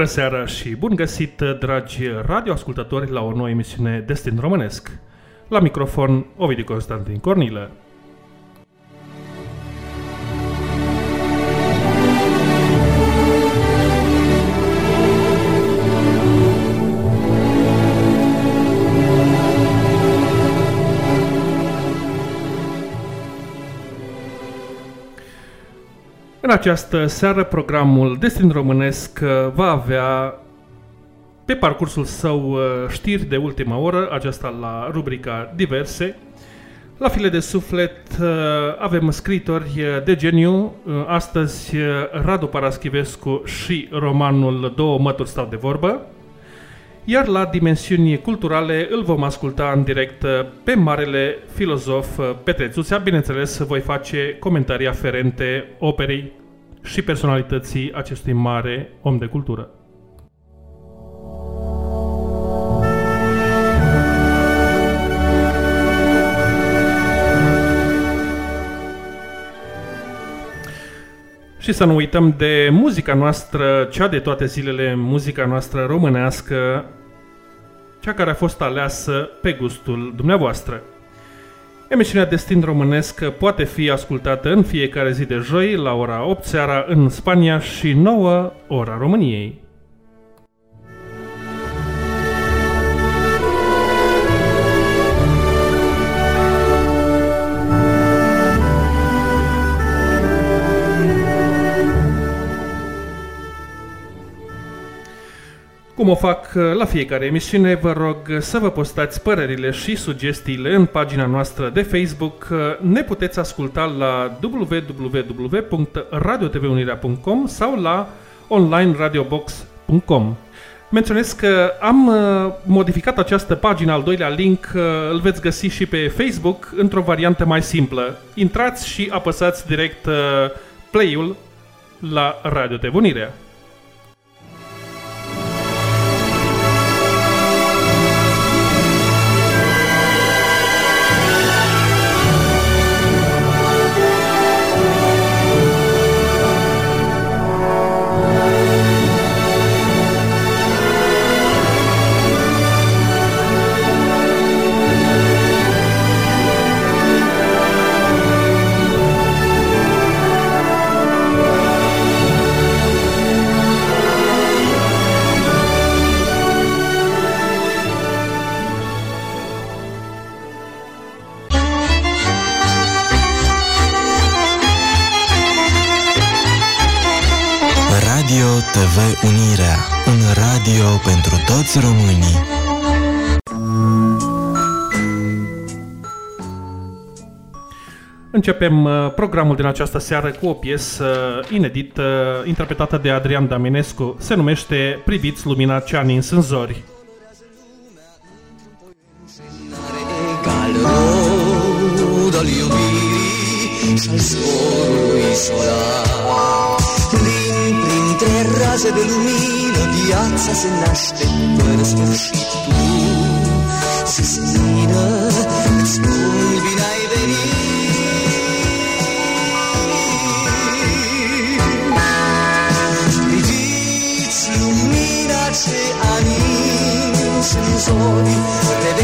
Bună seara și bun găsit, dragi radioascultători, la o nouă emisiune Destin Românesc. La microfon, Ovidiu Constantin Cornilă. Această seară, programul Destin Românesc uh, va avea pe parcursul său uh, știri de ultima oră, aceasta la rubrica Diverse. La file de suflet uh, avem scritori de geniu, astăzi Radu Paraschivescu și romanul Două mături stau de vorbă. Iar la dimensiuni culturale îl vom asculta în direct pe marele filozof Petre Țuțea. Bineînțeles, voi face comentarii aferente operei și personalității acestui mare om de cultură. Și să nu uităm de muzica noastră, cea de toate zilele, muzica noastră românească, cea care a fost aleasă pe gustul dumneavoastră. Emisiunea Destin Românesc poate fi ascultată în fiecare zi de joi la ora 8 seara în Spania și 9 ora României. Cum o fac uh, la fiecare emisiune, vă rog să vă postați părerile și sugestiile în pagina noastră de Facebook. Uh, ne puteți asculta la www.radiotvunirea.com sau la onlineradiobox.com. Menționez că am uh, modificat această pagină, al doilea link, îl veți găsi și pe Facebook într-o variantă mai simplă. Intrați și apăsați direct play-ul la Radio TV Unirea. Toți românii. Începem uh, programul din această seară cu o piesă inedită interpretată de Adrian Daminescu. Se numește Priviți lumina cea nins în zori. Viața se naște fără sfârșit Tu suspină, îți spun bine ai venit Priviți lumina ce a nins în zori Te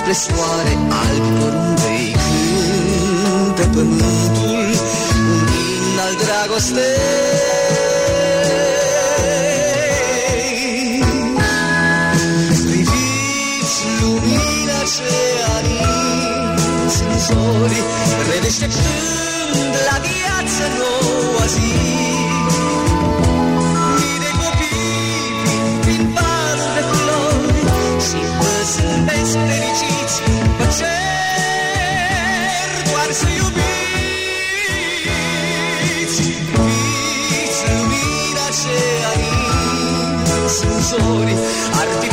spre soare, alb porumbei cântă pământul, un din al dragostei. Priviți lumina ce arins în zori, redeșteptând la viață noua zi. Arins în zori, ar fi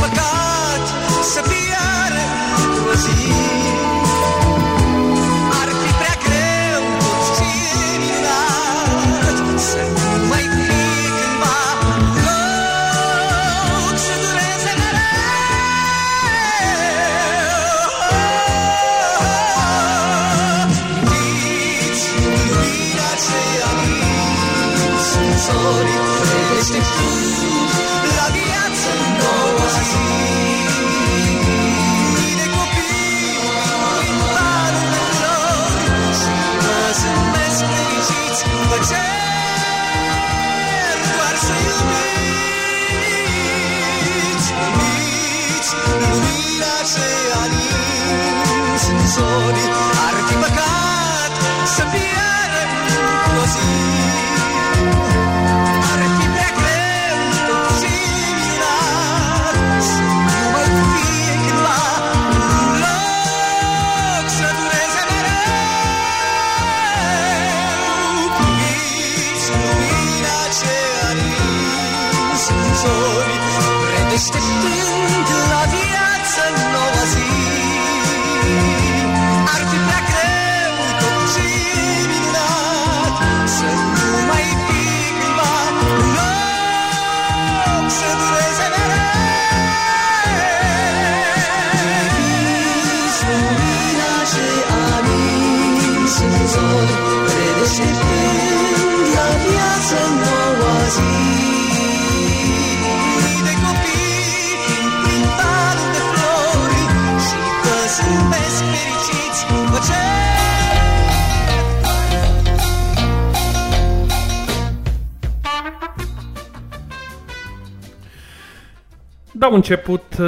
Dau început uh,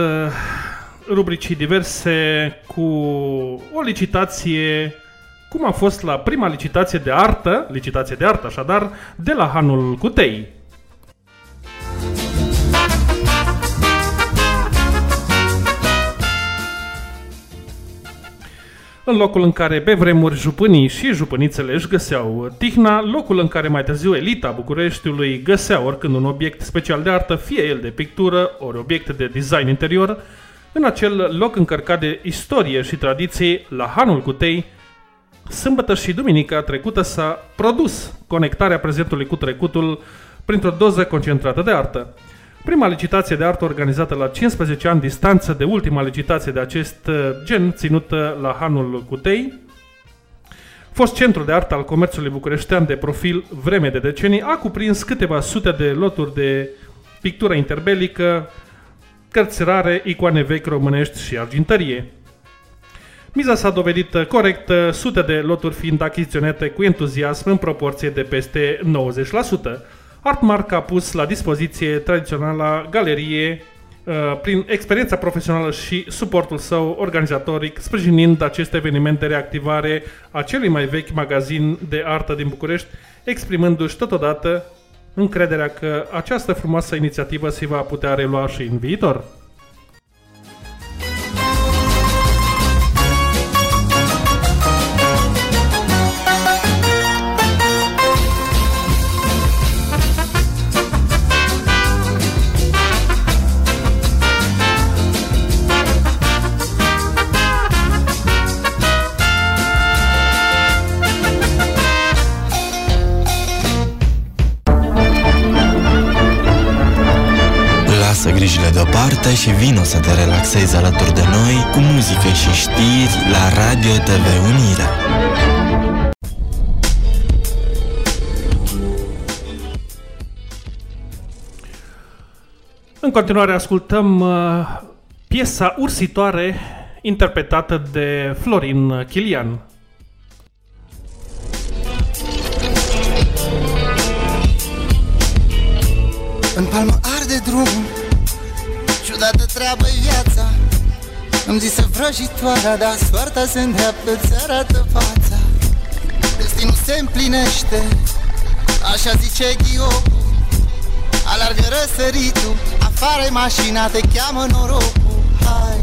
rubricii diverse cu o licitație, cum a fost la prima licitație de artă, licitație de artă așadar, de la Hanul Cutei. În locul în care pe vremuri jupânii și jupânițele își găseau tihna, locul în care mai târziu elita Bucureștiului găsea oricând un obiect special de artă, fie el de pictură, ori obiect de design interior, în acel loc încărcat de istorie și tradiție, la Hanul Cutei, sâmbătă și duminica trecută s-a produs conectarea prezentului cu trecutul printr-o doză concentrată de artă. Prima licitație de artă organizată la 15 ani distanță de ultima licitație de acest uh, gen ținută la Hanul Cutei, fost centru de artă al comerțului bucureștean de profil vreme de decenii, a cuprins câteva sute de loturi de pictură interbelică, cărți rare, icoane vechi românești și argintărie. Miza s-a dovedit corectă, sute de loturi fiind achiziționate cu entuziasm în proporție de peste 90%. Artmark a pus la dispoziție tradiționala galerie uh, prin experiența profesională și suportul său organizatoric, sprijinind acest eveniment de reactivare a celui mai vechi magazin de artă din București, exprimându-și totodată încrederea că această frumoasă inițiativă se va putea relua și în viitor. Grijile deoparte și vino să te relaxezi alături de noi cu muzică și știri la Radio TV Unirea. În continuare ascultăm uh, Piesa Ursitoare, interpretată de Florin Chilian. În palmă arde drum Ciudată treabă viața. Îmi zise vrăjitoarea Dar soarta se îndreaptă, ți arată fața. Destinul se împlinește Așa zice Ghio Alargă răsăritul Afară-i mașina, te cheamă norocul. Hai.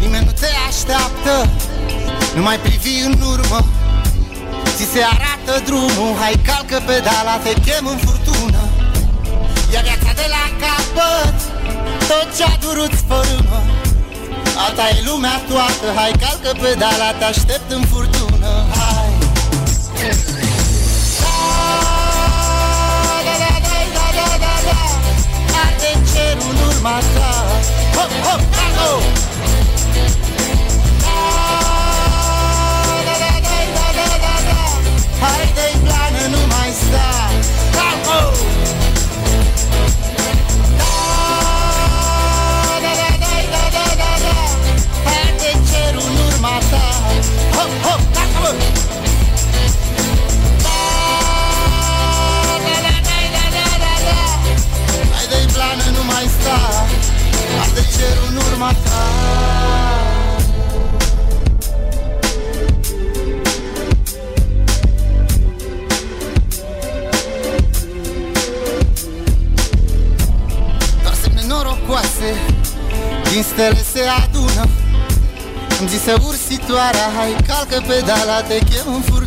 Nimeni nu te așteaptă Nu mai privi în urmă. Ți se arată drumul Hai calcă pedala, te chem în furtună. Ia viața de la capăt Tot ce-a durut fărâmă Alta e lumea toată Hai calcă pedala, te aștept în furtună. Hai. Da, da, da, da, da, da, da. Arde cerul în urma ta? Hop, hop, tango! Hop, tango! Da, da, da, da, da, da, da, da. Haide-i plană, nu mai sta Arde cerul în urma ta Din stele se adună. Îmi zise ursitoarea Hai calcă pedala, te chem în furtună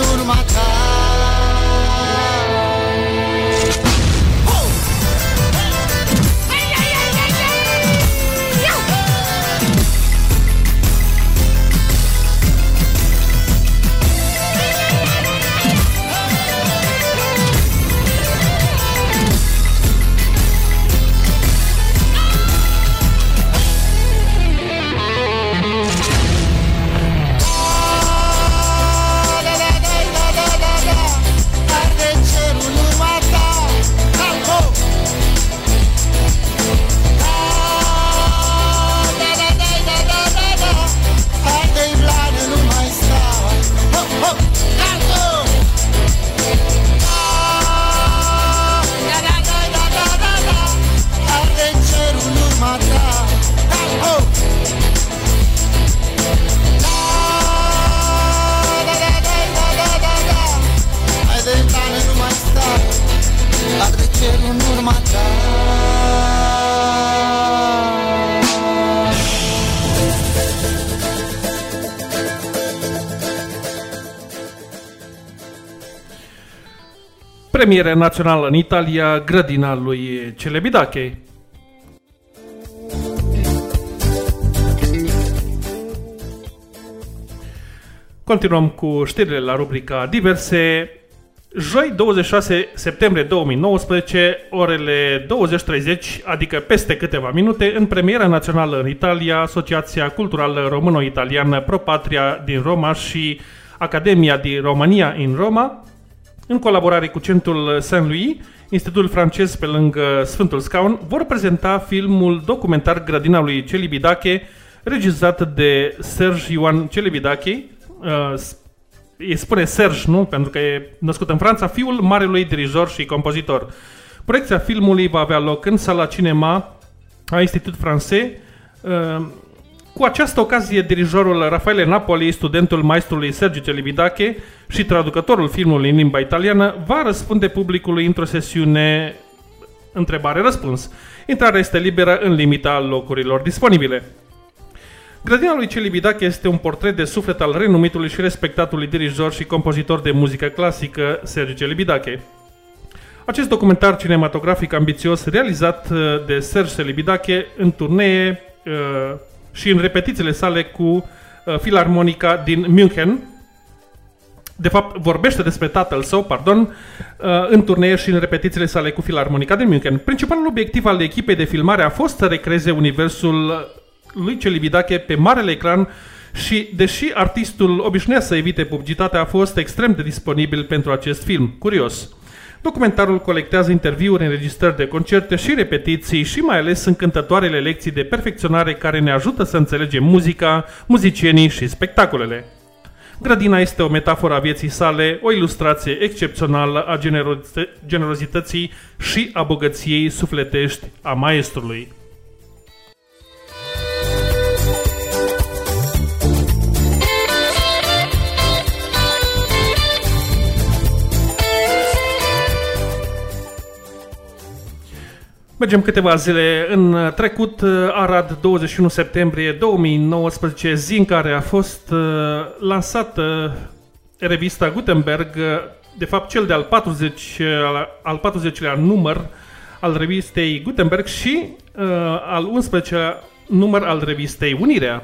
privi în Premiere națională în Italia, Grădina lui Celebidache. Continuăm cu știrile la rubrica Diverse. Joi 26 septembrie 2019, orele 20.30, adică peste câteva minute, în premiera națională în Italia, Asociația Culturală Româno-Italiană Pro Patria din Roma și Academia din România în Roma, în colaborare cu Centrul Saint-Louis, Institutul francez pe lângă Sfântul Scaun, vor prezenta filmul documentar Grădina lui Celibidache, regizat de Serge Ioan Celibidache, uh, îi spune Serge, nu? Pentru că e născut în Franța, fiul marelui dirijor și compozitor. Proiecția filmului va avea loc în sala cinema a Institut Francais. Uh, Cu această ocazie, dirijorul Rafaele Napoli, studentul maestrului Sergiu Celibidache și traducătorul filmului în limba italiană, va răspunde publicului într-o sesiune Întrebare-răspuns. Intrarea este liberă în limita locurilor disponibile. Grădina lui Celibidache este un portret de suflet al renumitului și respectatului dirijor și compozitor de muzică clasică Sergiu Celibidache. Acest documentar cinematografic ambițios realizat uh, de Serge Celibidache în turnee uh, și în repetițiile sale cu uh, filarmonica din München, de fapt, vorbește despre tatăl său, pardon, uh, în turnee și în repetițiile sale cu Filarmonica din München. Principalul obiectiv al echipei de filmare a fost să recreeze universul lui Celibidache pe marele ecran și, deși artistul obișnuia să evite publicitatea, a fost extrem de disponibil pentru acest film. Curios. Documentarul colectează interviuri, înregistrări de concerte și repetiții și mai ales încântătoarele lecții de perfecționare care ne ajută să înțelegem muzica, muzicienii și spectacolele. Grădina este o metaforă a vieții sale, o ilustrație excepțională a generozității și a bogăției sufletești a maestrului. Mergem câteva zile în trecut, Arad, 21 septembrie 2019, zi în care a fost uh, lansată revista Gutenberg, de fapt cel de-al 40, al 40-lea număr al revistei Gutenberg și uh, al 11-lea număr al revistei Unirea.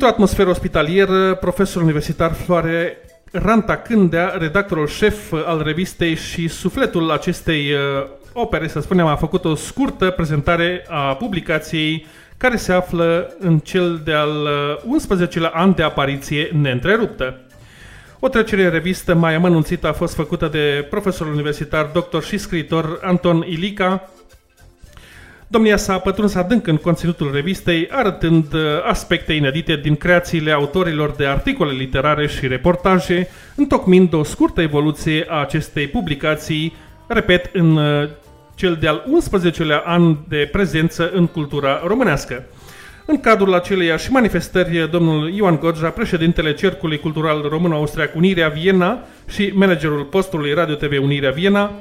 Într-o atmosferă ospitalieră, profesorul universitar Floare Ranta Cândea, redactorul șef al revistei și sufletul acestei uh, opere, să spunem, a făcut o scurtă prezentare a publicației care se află în cel de-al 11-lea uh, an de apariție neîntreruptă. O trecere în revistă mai amănunțită a fost făcută de profesorul universitar, doctor și scriitor Anton Ilica, Domnia s-a pătruns adânc în conținutul revistei, arătând uh, aspecte inedite din creațiile autorilor de articole literare și reportaje, întocmind o scurtă evoluție a acestei publicații, repet, în uh, cel de-al 11-lea an de prezență în cultura românească. În cadrul aceleiași manifestări, domnul Ioan Godja, președintele Cercului Cultural Român-Austriac Unirea Viena și managerul postului Radio TV Unirea Viena,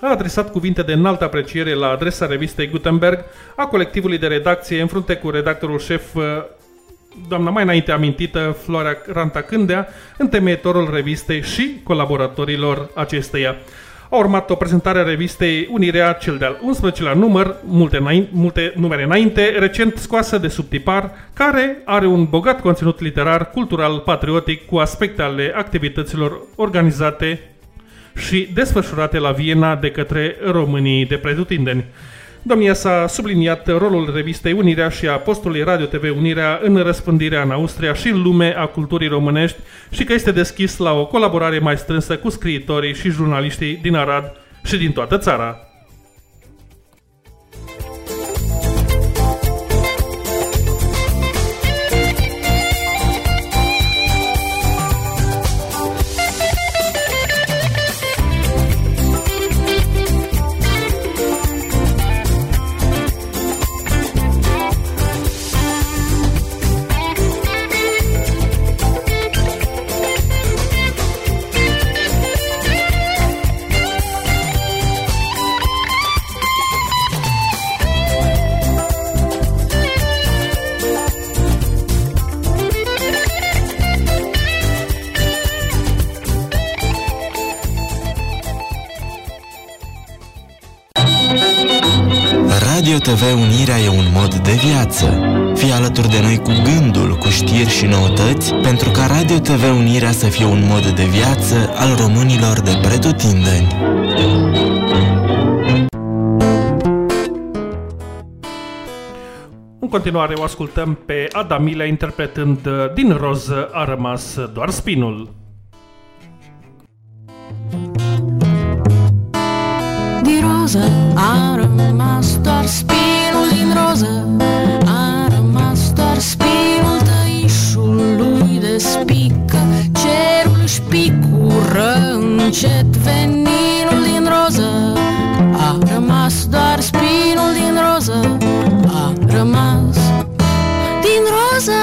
a adresat cuvinte de înaltă apreciere la adresa revistei Gutenberg, a colectivului de redacție în frunte cu redactorul șef uh, doamna mai înainte amintită, Florea Ranta Cândea, întemeitorul revistei și colaboratorilor acesteia. A urmat o prezentare a revistei Unirea, cel de-al 11-lea număr, multe, înainte, multe numere înainte, recent scoasă de sub tipar, care are un bogat conținut literar, cultural, patriotic, cu aspecte ale activităților organizate și desfășurate la Viena de către românii de pretutindeni. Domnia s-a subliniat rolul revistei Unirea și a postului Radio TV Unirea în răspândirea în Austria și în lume a culturii românești și că este deschis la o colaborare mai strânsă cu scriitorii și jurnaliștii din Arad și din toată țara. TV Unirea e un mod de viață. Fii alături de noi cu gândul, cu știri și noutăți, pentru ca Radio TV Unirea să fie un mod de viață al românilor de pretutindeni. În continuare o ascultăm pe Adamile interpretând Din roză a rămas doar spinul. Din roză a rămas doar spinul roză. A rămas doar spinul tăișului de spică. Cerul își picură încet veninul din roză. A rămas doar spinul din roză. A rămas din roză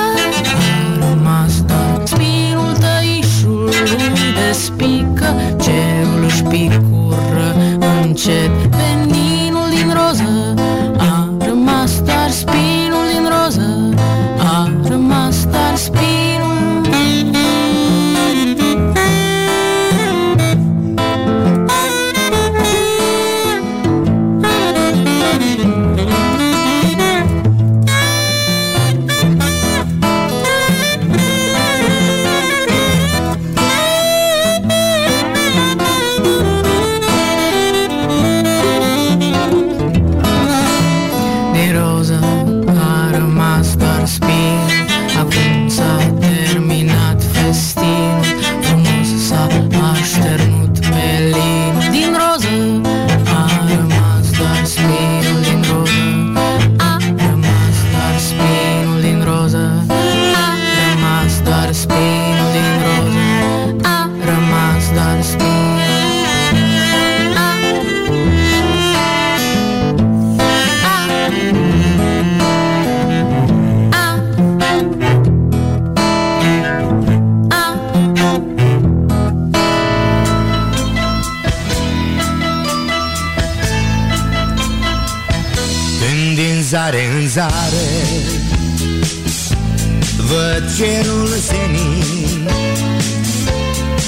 cerul senin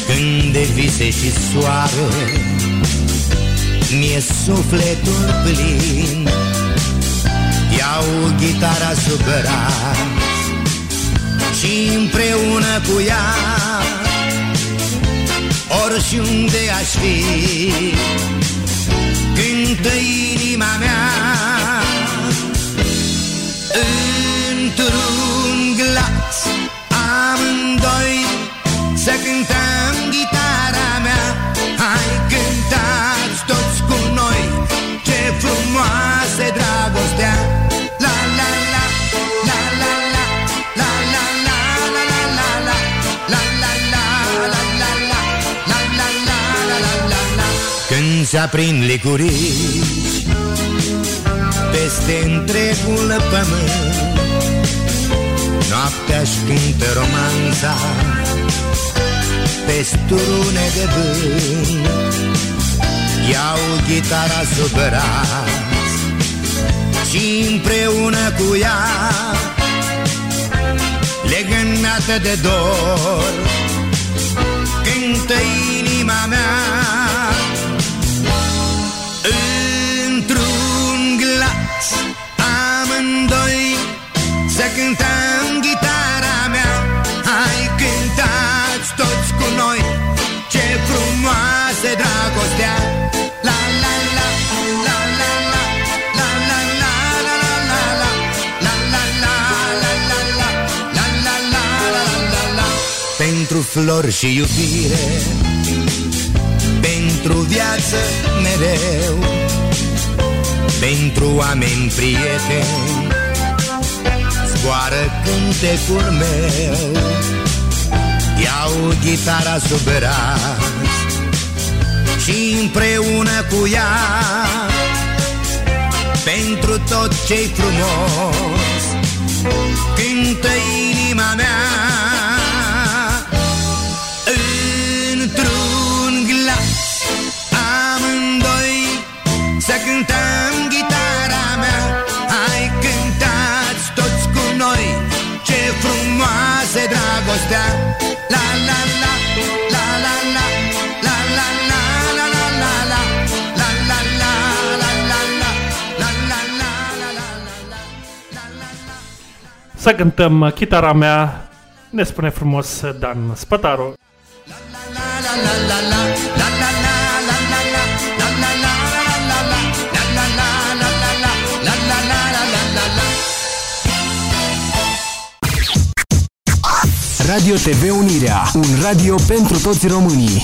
Când de vise și soare Mi-e sufletul plin. Iau gitara sub braț Și împreună cu ea Oriunde aș fi Cântă inima mea. Într-un Când se aprind licurici Peste întregul pământ Noaptea-și cântă romanța Pe strune de vânt Iau gitara sub braț Și împreună cu ea Legănată de dor Cântă inima mea flori și iubire. Pentru viață mereu Pentru oameni prieteni Zboară cântecul meu. Iau gitara sub braț Și împreună cu ea Pentru tot ce-i frumos Cântă inima mea Să cântăm chitara mea, ne spune frumos Dan Spătaru. Radio TV Unirea, un radio pentru toți românii.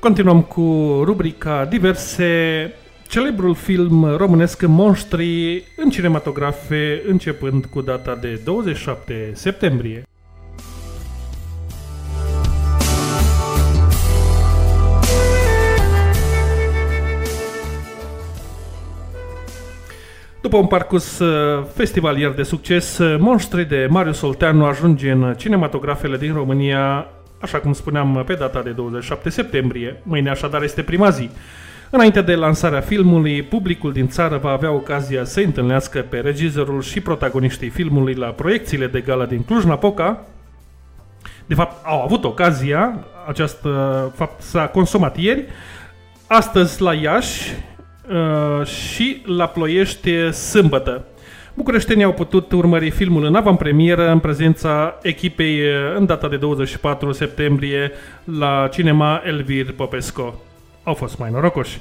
Continuăm cu rubrica diverse. Celebrul film românesc Monștri în cinematografe începând cu data de 27 septembrie. După un parcurs uh, festivalier de succes, uh, Monștri de Marius Solteanu ajunge în cinematografele din România, așa cum spuneam, pe data de 27 septembrie. Mâine așadar este prima zi. Înainte de lansarea filmului, publicul din țară va avea ocazia să întâlnească pe regizorul și protagoniștii filmului la proiecțiile de gala din Cluj-Napoca. De fapt, au avut ocazia, acest uh, fapt s-a consumat ieri, astăzi la Iași, uh, și la Ploiești sâmbătă. Bucureștenii au putut urmări filmul în avantpremieră în prezența echipei uh, în data de 24 septembrie la Cinema Elvir Popesco. Au fost mai norocoși.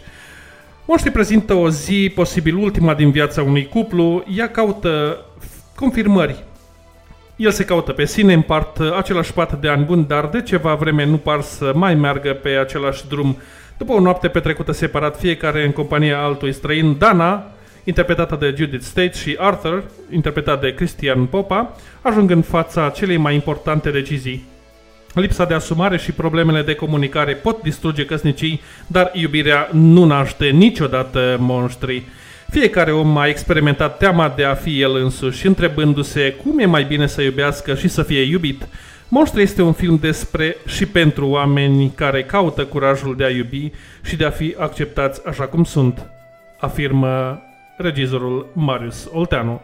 Monștri prezintă o zi, posibil ultima din viața unui cuplu, ea caută confirmări. El se caută pe sine, împart același pat de ani buni, dar de ceva vreme nu par să mai meargă pe același drum. După o noapte petrecută separat, fiecare în compania altui străin, Dana, interpretată de Judith States și Arthur, interpretat de Cristian Popa, ajung în fața celei mai importante decizii. Lipsa de asumare și problemele de comunicare pot distruge căsnicii, dar iubirea nu naște niciodată monștri. Fiecare om a experimentat teama de a fi el însuși, întrebându-se cum e mai bine să iubească și să fie iubit. Monstru este un film despre și pentru oameni care caută curajul de a iubi și de a fi acceptați așa cum sunt, afirmă regizorul Marius Olteanu.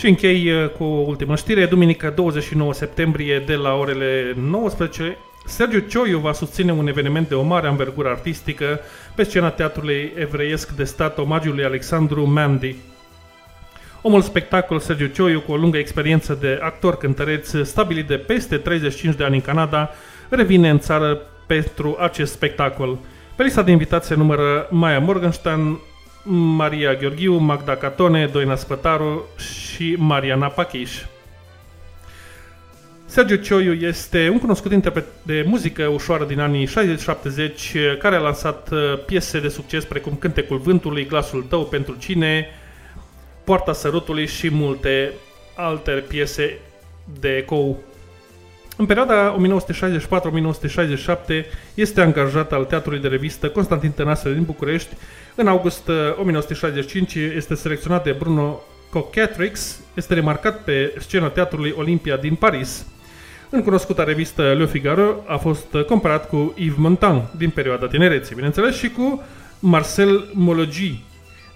Și închei uh, cu o ultimă știre. Duminică 29 septembrie de la orele 19 Sergiu Cioiu va susține un eveniment de o mare anvergură artistică pe scena Teatrului Evreiesc de Stat omagiului Alexandru Mandy. Omul spectacol Sergiu Cioiu, cu o lungă experiență de actor cântăreț stabilit de peste 35 de ani în Canada, revine în țară pentru acest spectacol. Pe lista de invitați se numără Maya Morgenstern, Maria Gheorghiu, Magda Catone, Doina Spătaru și Mariana Pachiș. Sergiu Cioiu este un cunoscut interpret de muzică ușoară din anii 60-70 care a lansat uh, piese de succes precum Cântecul Vântului, Glasul Tău pentru cine, Poarta Sărutului și multe alte piese de ecou. În perioada 1964-1967 este angajat al Teatrului de Revistă Constantin Tănase din București. În august 1965 uh, este selecționat de Bruno Cocatrix, este remarcat pe scena Teatrului Olimpia din Paris. În cunoscuta revistă Le Figaro a fost comparat cu Yves Montand din perioada tinereții, bineînțeles, și cu Marcel Mologi.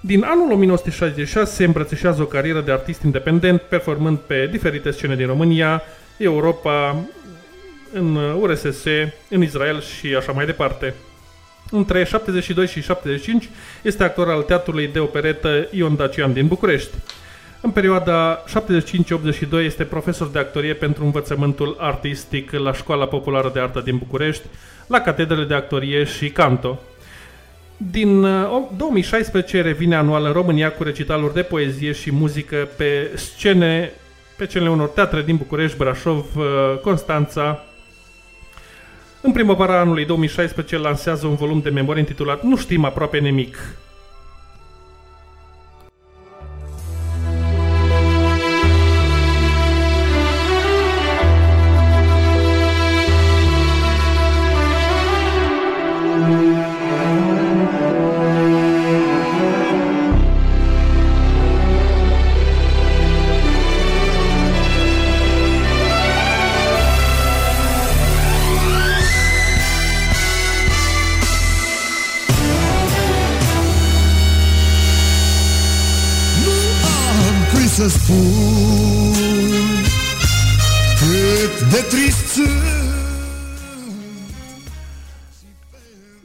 Din anul 1966 se îmbrățișează o carieră de artist independent, performând pe diferite scene din România, Europa, în URSS, în Israel și așa mai departe. Între 72 și 75 este actor al Teatrului de Operetă Ion Dacian din București. În perioada 75-82 este profesor de actorie pentru învățământul artistic la Școala Populară de Artă din București, la catedrele de actorie și canto. Din 2016 uh, revine anual în România cu recitaluri de poezie și muzică pe scene, pe cele unor teatre din București, Brașov, uh, Constanța. În primăvara anului 2016 lansează un volum de memorie intitulat Nu știm aproape nimic,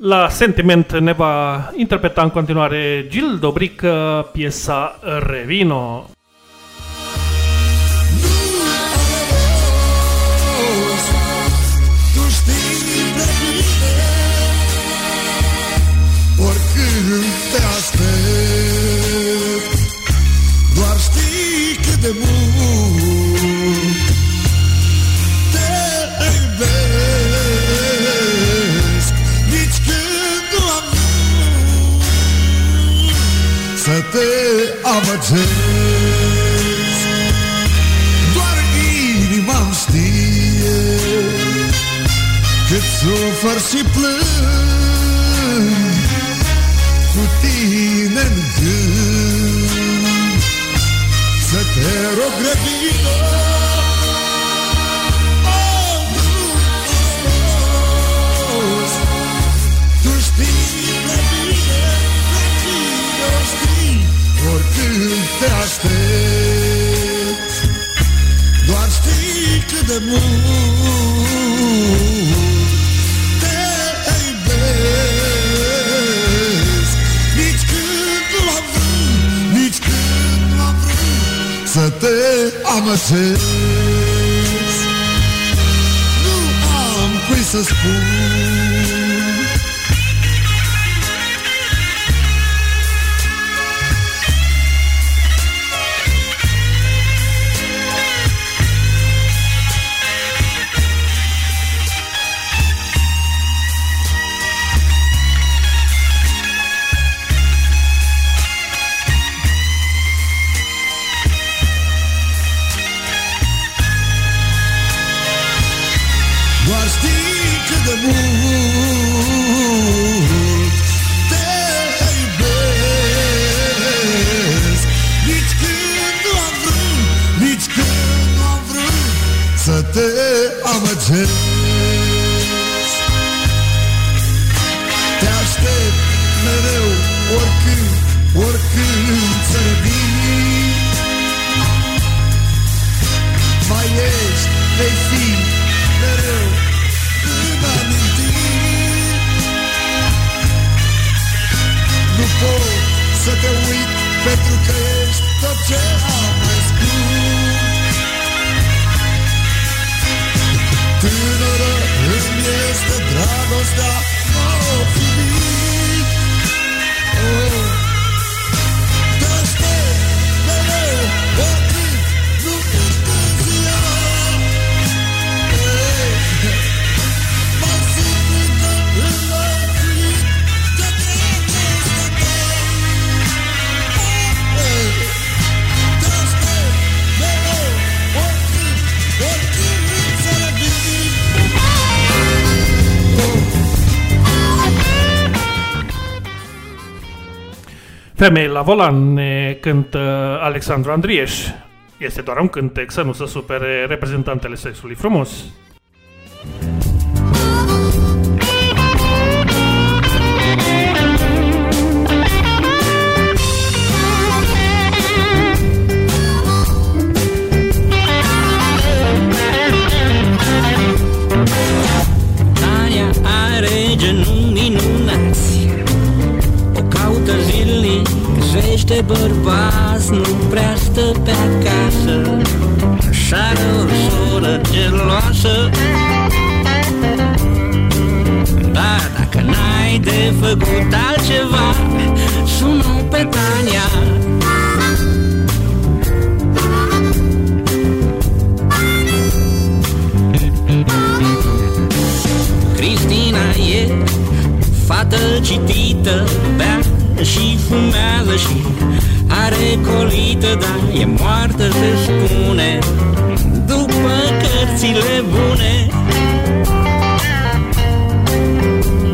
La Sentiment ne va interpreta în continuare Gil Dobric piesa Revino. Amăgesc Doar inima-mi știe Cât sufăr și plâng. Cu tine în gând Să te rog grăbină Oricând te aștept. Doar știi cât de mult te iubesc. Nici când nu am vrut, nici când nu am vrut Să te amăgesc Nu am cui să spun la volan ne cântă Alexandru Andrieș. Este doar un cântec, să nu se supere reprezentantele sexului frumos. Crește bărbați Nu prea stă pe acasă. Așa are o soră geloasă Dar dacă n-ai de făcut altceva Sună pe Tania. Cristina e fată citită Bea și fumează și are colită Dar e moartă se spune După cărțile bune.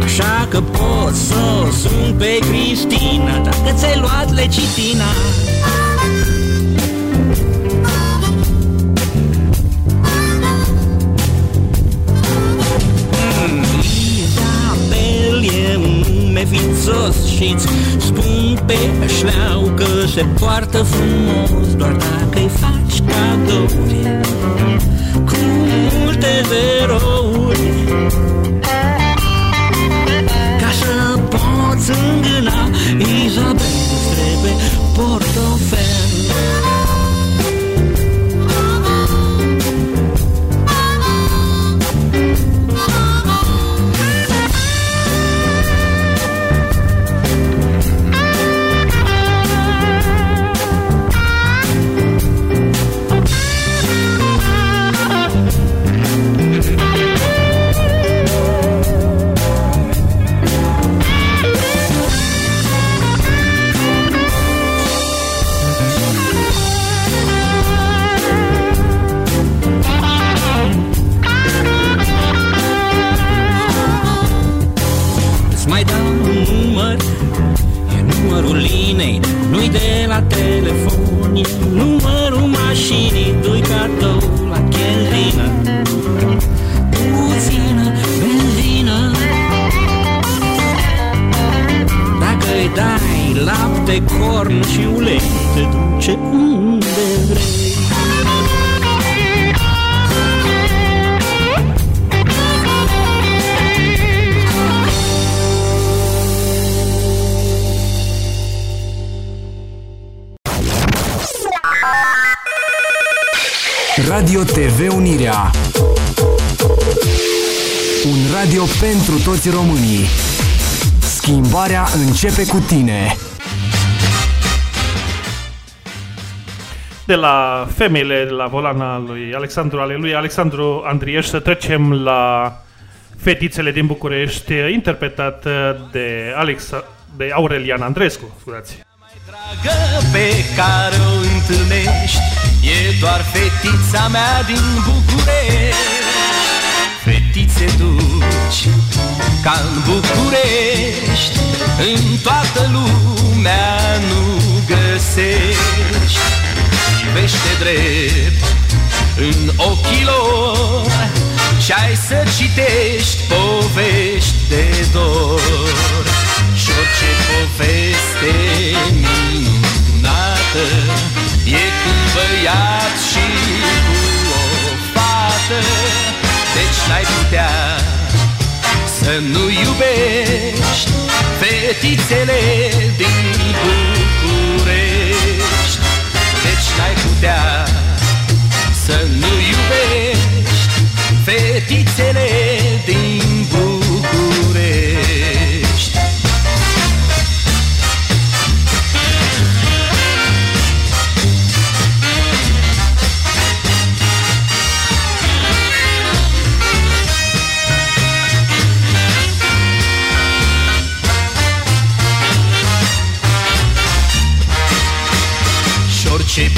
Așa că pot să o sun pe Cristina Dacă ți-ai luat lecitina Isabel e un nume fițos și-ți spun pe șleau că se poartă frumos Doar dacă-i faci cadouri. Cu multe zerouri Schimbarea începe cu tine. De la femeile de la volana lui Alexandru ale lui Alexandru Andrieș să trecem la fetițele din București, interpretat de, Alex, de Aurelian Andrescu. Scuzați. dragă pe care o întâlnești E doar fetița mea din București Fetițe duci ca în București În toată lumea nu găsești. Privește drept în ochii lor Și ai să citești povești de dor. Și orice poveste minunată E cu un băiat și cu o fată Deci n-ai putea să nu iubești Fetițele din București. Deci n-ai putea să nu iubești Fetițele din București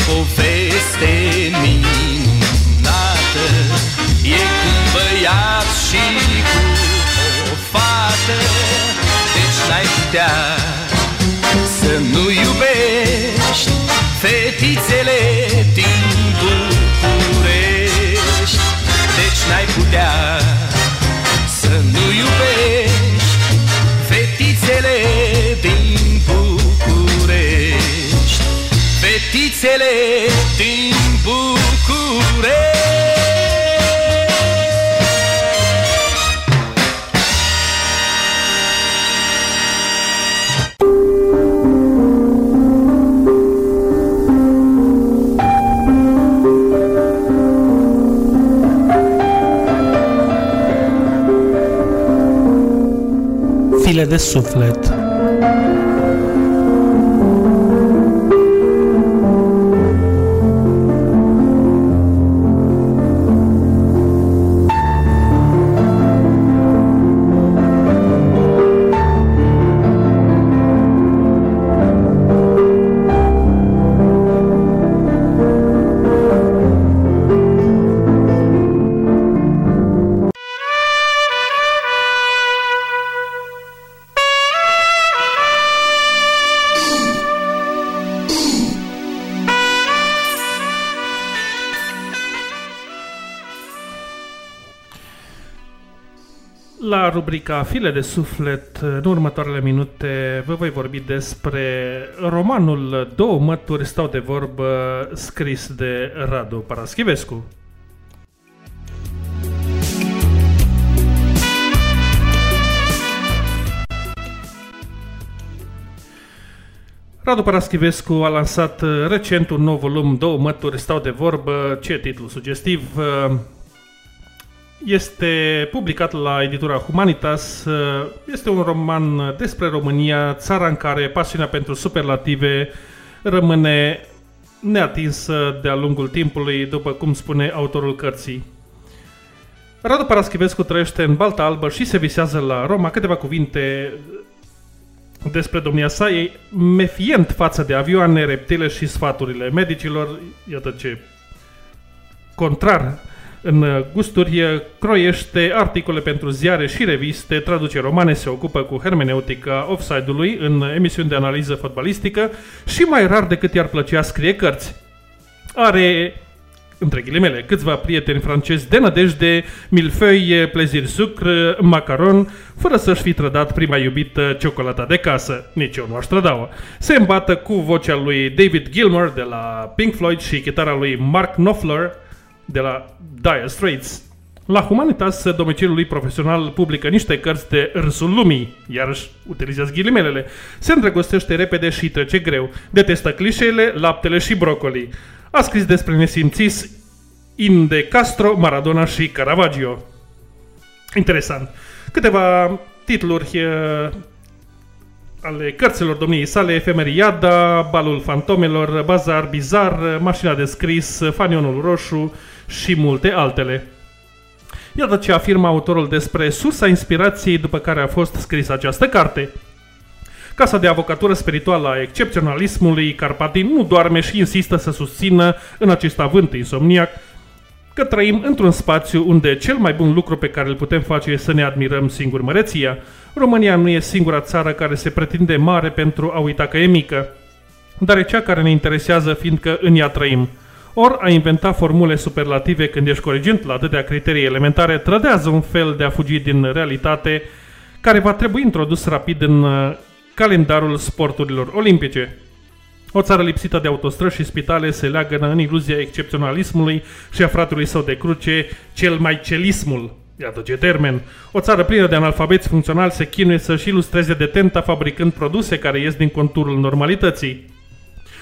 poveste minunată. E cu un băiat și cu o fată Deci n-ai putea să nu iubești. Fetițele din București Deci n-ai putea să nu iubești Fetițele din București File de suflet rubrica File de suflet, în următoarele minute vă voi vorbi despre romanul Două mături stau de vorbă scris de Radu Paraschivescu. Radu Paraschivescu a lansat uh, recent un nou volum, Două mături stau de vorbă, ce titlu sugestiv, uh, este publicat la editura Humanitas. Este un roman despre România, țara în care pasiunea pentru superlative rămâne neatinsă de-a lungul timpului, după cum spune autorul cărții. Radu Paraschivescu trăiește în Balta Albă și se visează la Roma. Câteva cuvinte despre domnia sa. E mefient față de avioane, reptile și sfaturile medicilor. Iată ce contrar în gusturi, croiește articole pentru ziare și reviste, traduce romane, se ocupă cu hermeneutica offside-ului în emisiuni de analiză fotbalistică și mai rar decât i-ar plăcea scrie cărți. Are între ghilimele, câțiva prieteni francezi de nădejde, milfeuille, plezir sucr, macaron, fără să-și fi trădat prima iubită ciocolata de casă. Nici eu nu aș trăda-o. Se îmbată cu vocea lui David Gilmour de la Pink Floyd și chitara lui Mark Knopfler de la Dire Straits. La Humanitas, domiciliul lui profesional publică niște cărți de râsul lumii, iarăși utilizează ghilimelele. Se îndrăgostește repede și trece greu. Detestă clișeele, laptele și brocoli. A scris despre nesimțiți Inde Castro, Maradona și Caravaggio. Interesant. Câteva titluri uh, ale cărților domniei sale, Efemeriada, Balul Fantomelor, Bazar Bizar, Mașina de scris, Fanionul Roșu și multe altele. Iată ce afirmă autorul despre sursa inspirației după care a fost scrisă această carte. Casa de avocatură spirituală a excepționalismului Carpatin nu doarme și insistă să susțină în acest avânt insomniac că trăim într-un spațiu unde cel mai bun lucru pe care îl putem face este să ne admirăm singur măreția. România nu e singura țară care se pretinde mare pentru a uita că e mică, dar e cea care ne interesează fiindcă în ea trăim. ori a inventa formule superlative când ești corigent la atâtea criterii elementare, trădează un fel de a fugi din realitate care va trebui introdus rapid în uh, calendarul sporturilor olimpice. O țară lipsită de autostrăzi și spitale se leagă în iluzia excepționalismului și a fratului său de cruce, cel mai celismul. Iată ce termen. O țară plină de analfabeți funcționali se chinuie să-și ilustreze detenta fabricând produse care ies din conturul normalității.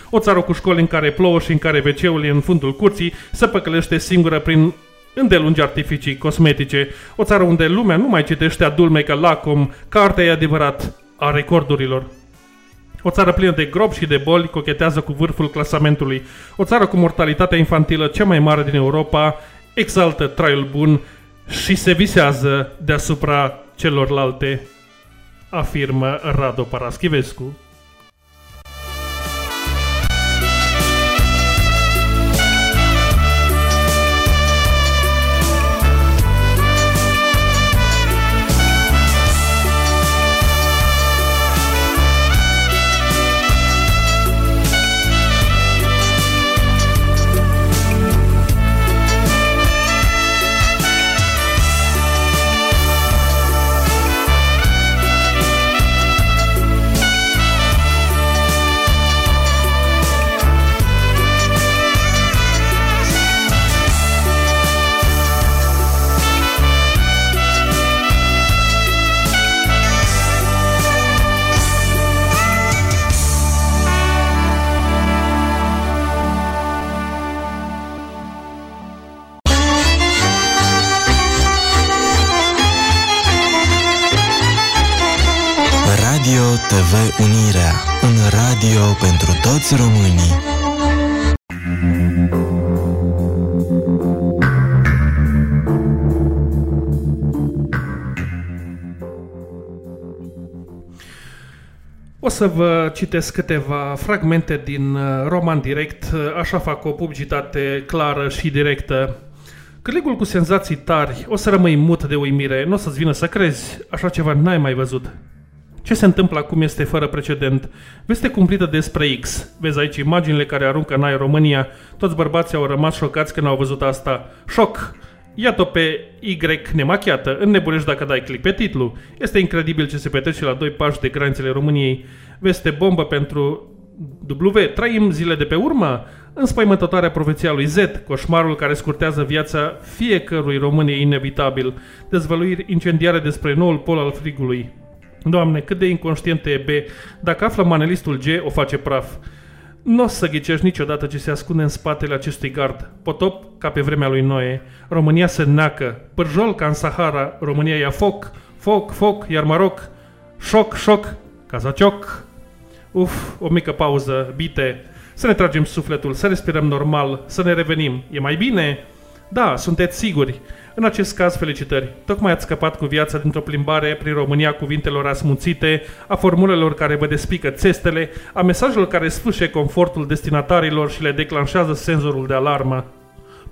O țară cu școli în care plouă și în care wc e în fundul curții se păcălește singură prin îndelungi artificii cosmetice. O țară unde lumea nu mai citește adulmecă lacom, cartea e adevărat a recordurilor. O țară plină de grob și de boli cochetează cu vârful clasamentului. O țară cu mortalitatea infantilă cea mai mare din Europa exaltă traiul bun și se visează deasupra celorlalte, afirmă Rado Paraschivescu. TV Unirea, un radio pentru toți românii. O să vă citesc câteva fragmente din uh, roman direct, uh, așa fac o publicitate clară și directă. Cârligul cu senzații tari, o să rămâi mut de uimire, nu o să-ți vină să crezi, așa ceva n-ai mai văzut. Ce se întâmplă acum este fără precedent. Veste cumplită despre X. Vezi aici imaginile care aruncă în aer România. Toți bărbații au rămas șocați când au văzut asta. Șoc! Iată pe Y nemachiată, înnebunești dacă dai click pe titlu. Este incredibil ce se petrece la doi pași de granițele României. Veste bombă pentru W. Trăim zile de pe urmă? Înspăimântătoarea profeția lui Z, coșmarul care scurtează viața fiecărui român e inevitabil. Dezvăluiri incendiare despre noul pol al frigului. Doamne, cât de inconștient e B. Dacă află manelistul G, o face praf. Nu o să ghicești niciodată ce se ascunde în spatele acestui gard. Potop ca pe vremea lui Noe. România se neacă. Pârjol ca în Sahara. România ia foc, foc, foc, iar Maroc. Șoc, șoc, cazacioc. Uf, o mică pauză, bite. Să ne tragem sufletul, să respirăm normal, să ne revenim. E mai bine? Da, sunteți siguri. În acest caz, felicitări. Tocmai ați scăpat cu viața dintr-o plimbare prin România cuvintelor asmuțite, a formulelor care vă despică țestele, a mesajelor care sfâșie confortul destinatarilor și le declanșează senzorul de alarmă.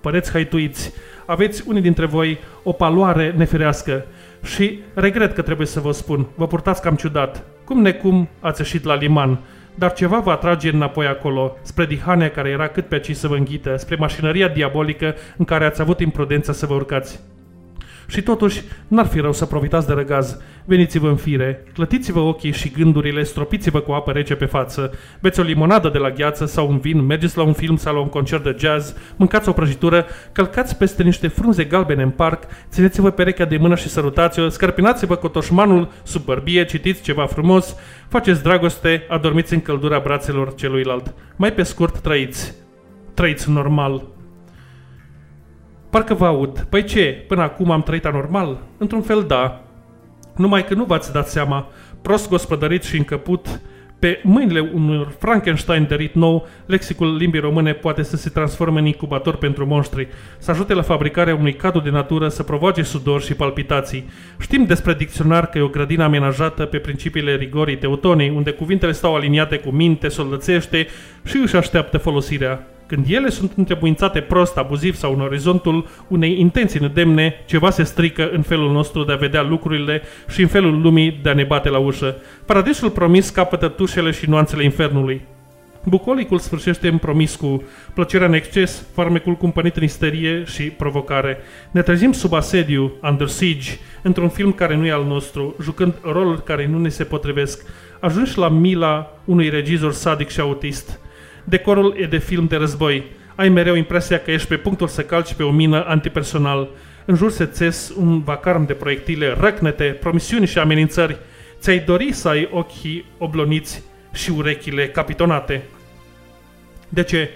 Păreți haituiți. Aveți unii dintre voi o paloare nefirească și regret că trebuie să vă spun, vă purtați cam ciudat. Cum necum ați ieșit la liman, dar ceva vă atrage înapoi acolo, spre Dihania care era cât pe aici să vă înghită, spre mașinăria diabolică în care ați avut imprudența să vă urcați. Și totuși, n-ar fi rău să profitați de răgaz. Veniți-vă în fire, clătiți-vă ochii și gândurile, stropiți-vă cu apă rece pe față, beți o limonadă de la gheață sau un vin, mergeți la un film sau la un concert de jazz, mâncați o prăjitură, călcați peste niște frunze galbene în parc, țineți-vă perechea de mână și sărutați-o, scărpinați-vă cotoșmanul sub bărbie, citiți ceva frumos, faceți dragoste, adormiți în căldura brațelor celuilalt. Mai pe scurt, trăiți. Trăiți normal. Parcă vă aud. Păi ce, până acum am trăit anormal? Într-un fel da. Numai că nu v-ați dat seama, prost gospodărit și încăput, pe mâinile unui Frankenstein de rit nou, lexicul limbii române poate să se transforme în incubator pentru monștri, să ajute la fabricarea unui cadru de natură, să provoace sudor și palpitații. Știm despre dicționar că e o grădină amenajată pe principiile rigorii teutonei, unde cuvintele stau aliniate cu minte, soldățește și își așteaptă folosirea. Când ele sunt întrebuințate prost, abuziv sau în orizontul unei intenții nedemne, ceva se strică în felul nostru de a vedea lucrurile și în felul lumii de a ne bate la ușă. Paradisul promis capătă tușele și nuanțele infernului. Bucolicul sfârșește în promis cu plăcerea în exces, farmecul cumpănit în isterie și provocare. Ne trezim sub asediu, Under Siege, într-un film care nu e al nostru, jucând roluri care nu ne se potrivesc, ajungi la mila unui regizor sadic și autist. Decorul e de film de război. Ai mereu impresia că ești pe punctul să calci pe o mină antipersonal. În jur se țes un vacarm de proiectile, răcnete, promisiuni și amenințări. Ți-ai dori să ai ochii obloniți și urechile capitonate. De ce?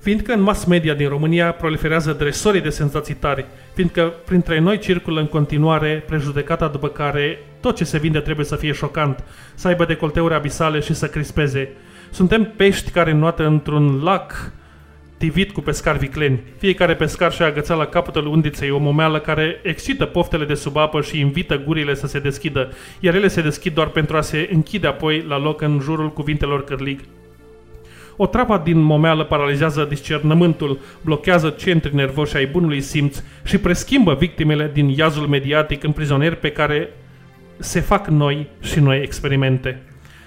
Fiindcă în mass media din România proliferează dresorii de senzații tari, fiindcă printre noi circulă în continuare prejudecata după care tot ce se vinde trebuie să fie șocant, să aibă decolteuri abisale și să crispeze. Suntem pești care înoată într-un lac tivit cu pescar vicleni. Fiecare pescar și-a agățat la capătul undiței o momeală care excită poftele de sub apă și invită gurile să se deschidă, iar ele se deschid doar pentru a se închide apoi la loc în jurul cuvintelor cârlig. O trapa din momeală paralizează discernământul, blochează centri nervoși ai bunului simț și preschimbă victimele din iazul mediatic în prizonieri pe care se fac noi și noi experimente.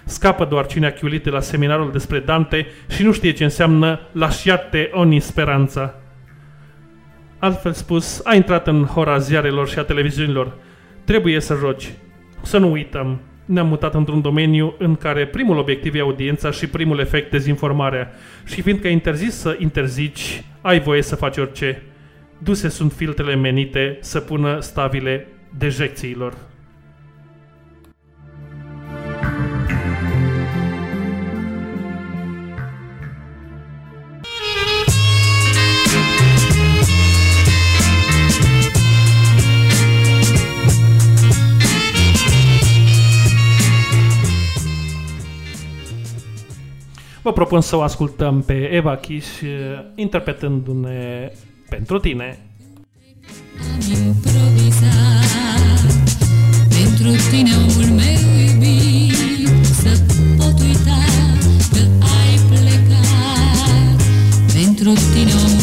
Scapă doar cine a chiulit de la seminarul despre Dante și nu știe ce înseamnă lasciate ogni speranța. Altfel spus, a intrat în hora ziarelor și a televiziunilor. Trebuie să joci. Să nu uităm, ne-am mutat într-un domeniu în care primul obiectiv e audiența și primul efect dezinformarea. Și fiindcă e interzis să interzici, ai voie să faci orice. Duse sunt filtrele menite să pună stabile dejecțiilor. Vă propun să o ascultăm pe Eva Kish interpretându-ne pentru tine. Am improvizat Pentru tine, omul meu iubit Să pot uita că ai plecat Pentru tine, omul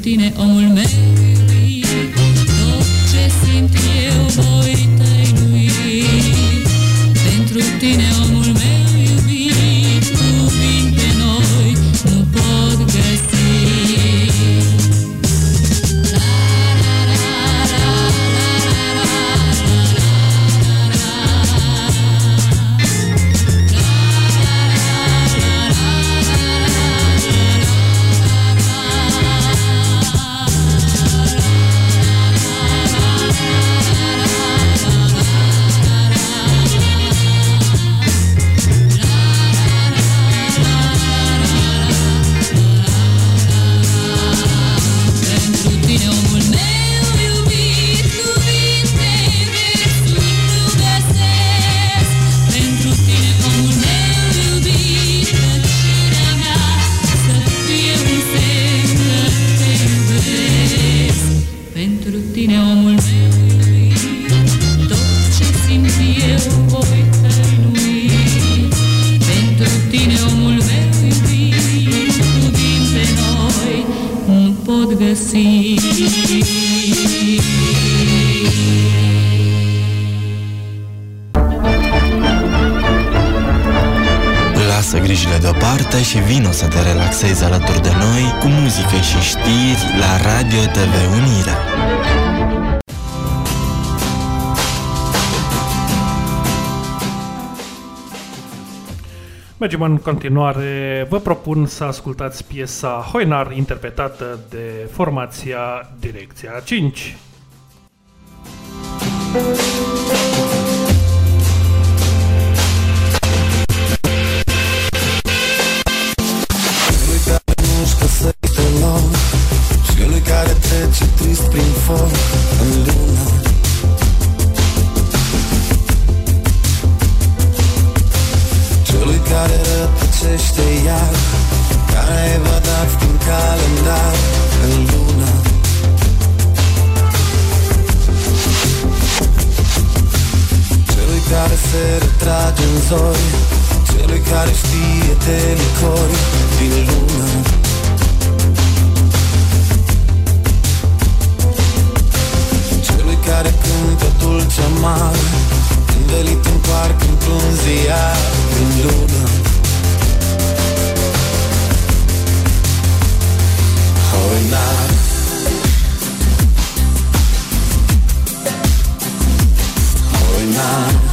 tine, omul meu să te relaxezi alături de noi cu muzică și știri la Radio TV Unirea. Mergem în continuare. Vă propun să ascultați piesa Hoinar interpretată de formația Direcția 5. Celui rătăcește iar Care a evadat din calendar în lună Celui care se retrage în zori Celui care știe de licori din lună Celui care cântă dulce amar Învelit în parc într-un ziar din lună Hoy más. Hoy más.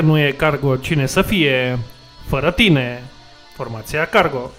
Dacă nu e Cargo, cine să fie? Fără tine. Formația Cargo.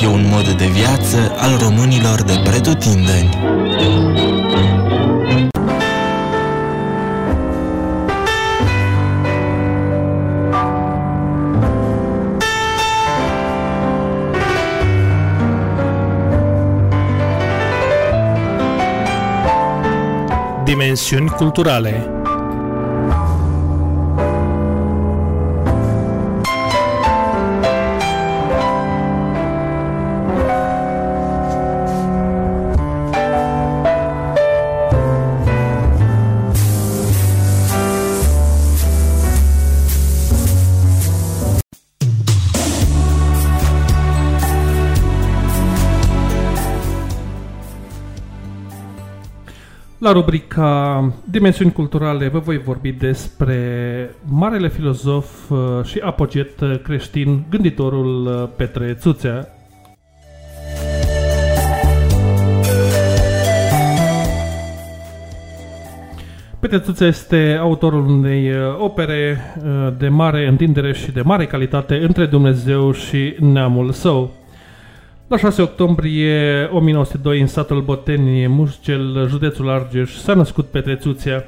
Fie un mod de viață al românilor de pretutindeni. Dimensiuni culturale La rubrica Dimensiuni culturale vă voi vorbi despre marele filozof uh, și apoget uh, creștin, gânditorul uh, Petre Țuțea. Petre Țuțea este autorul unei uh, opere uh, de mare întindere și de mare calitate între Dumnezeu și neamul său. La 6 octombrie 1902, în satul Botenie, Mușcel, județul Argeș, s-a născut Petre Țuțea.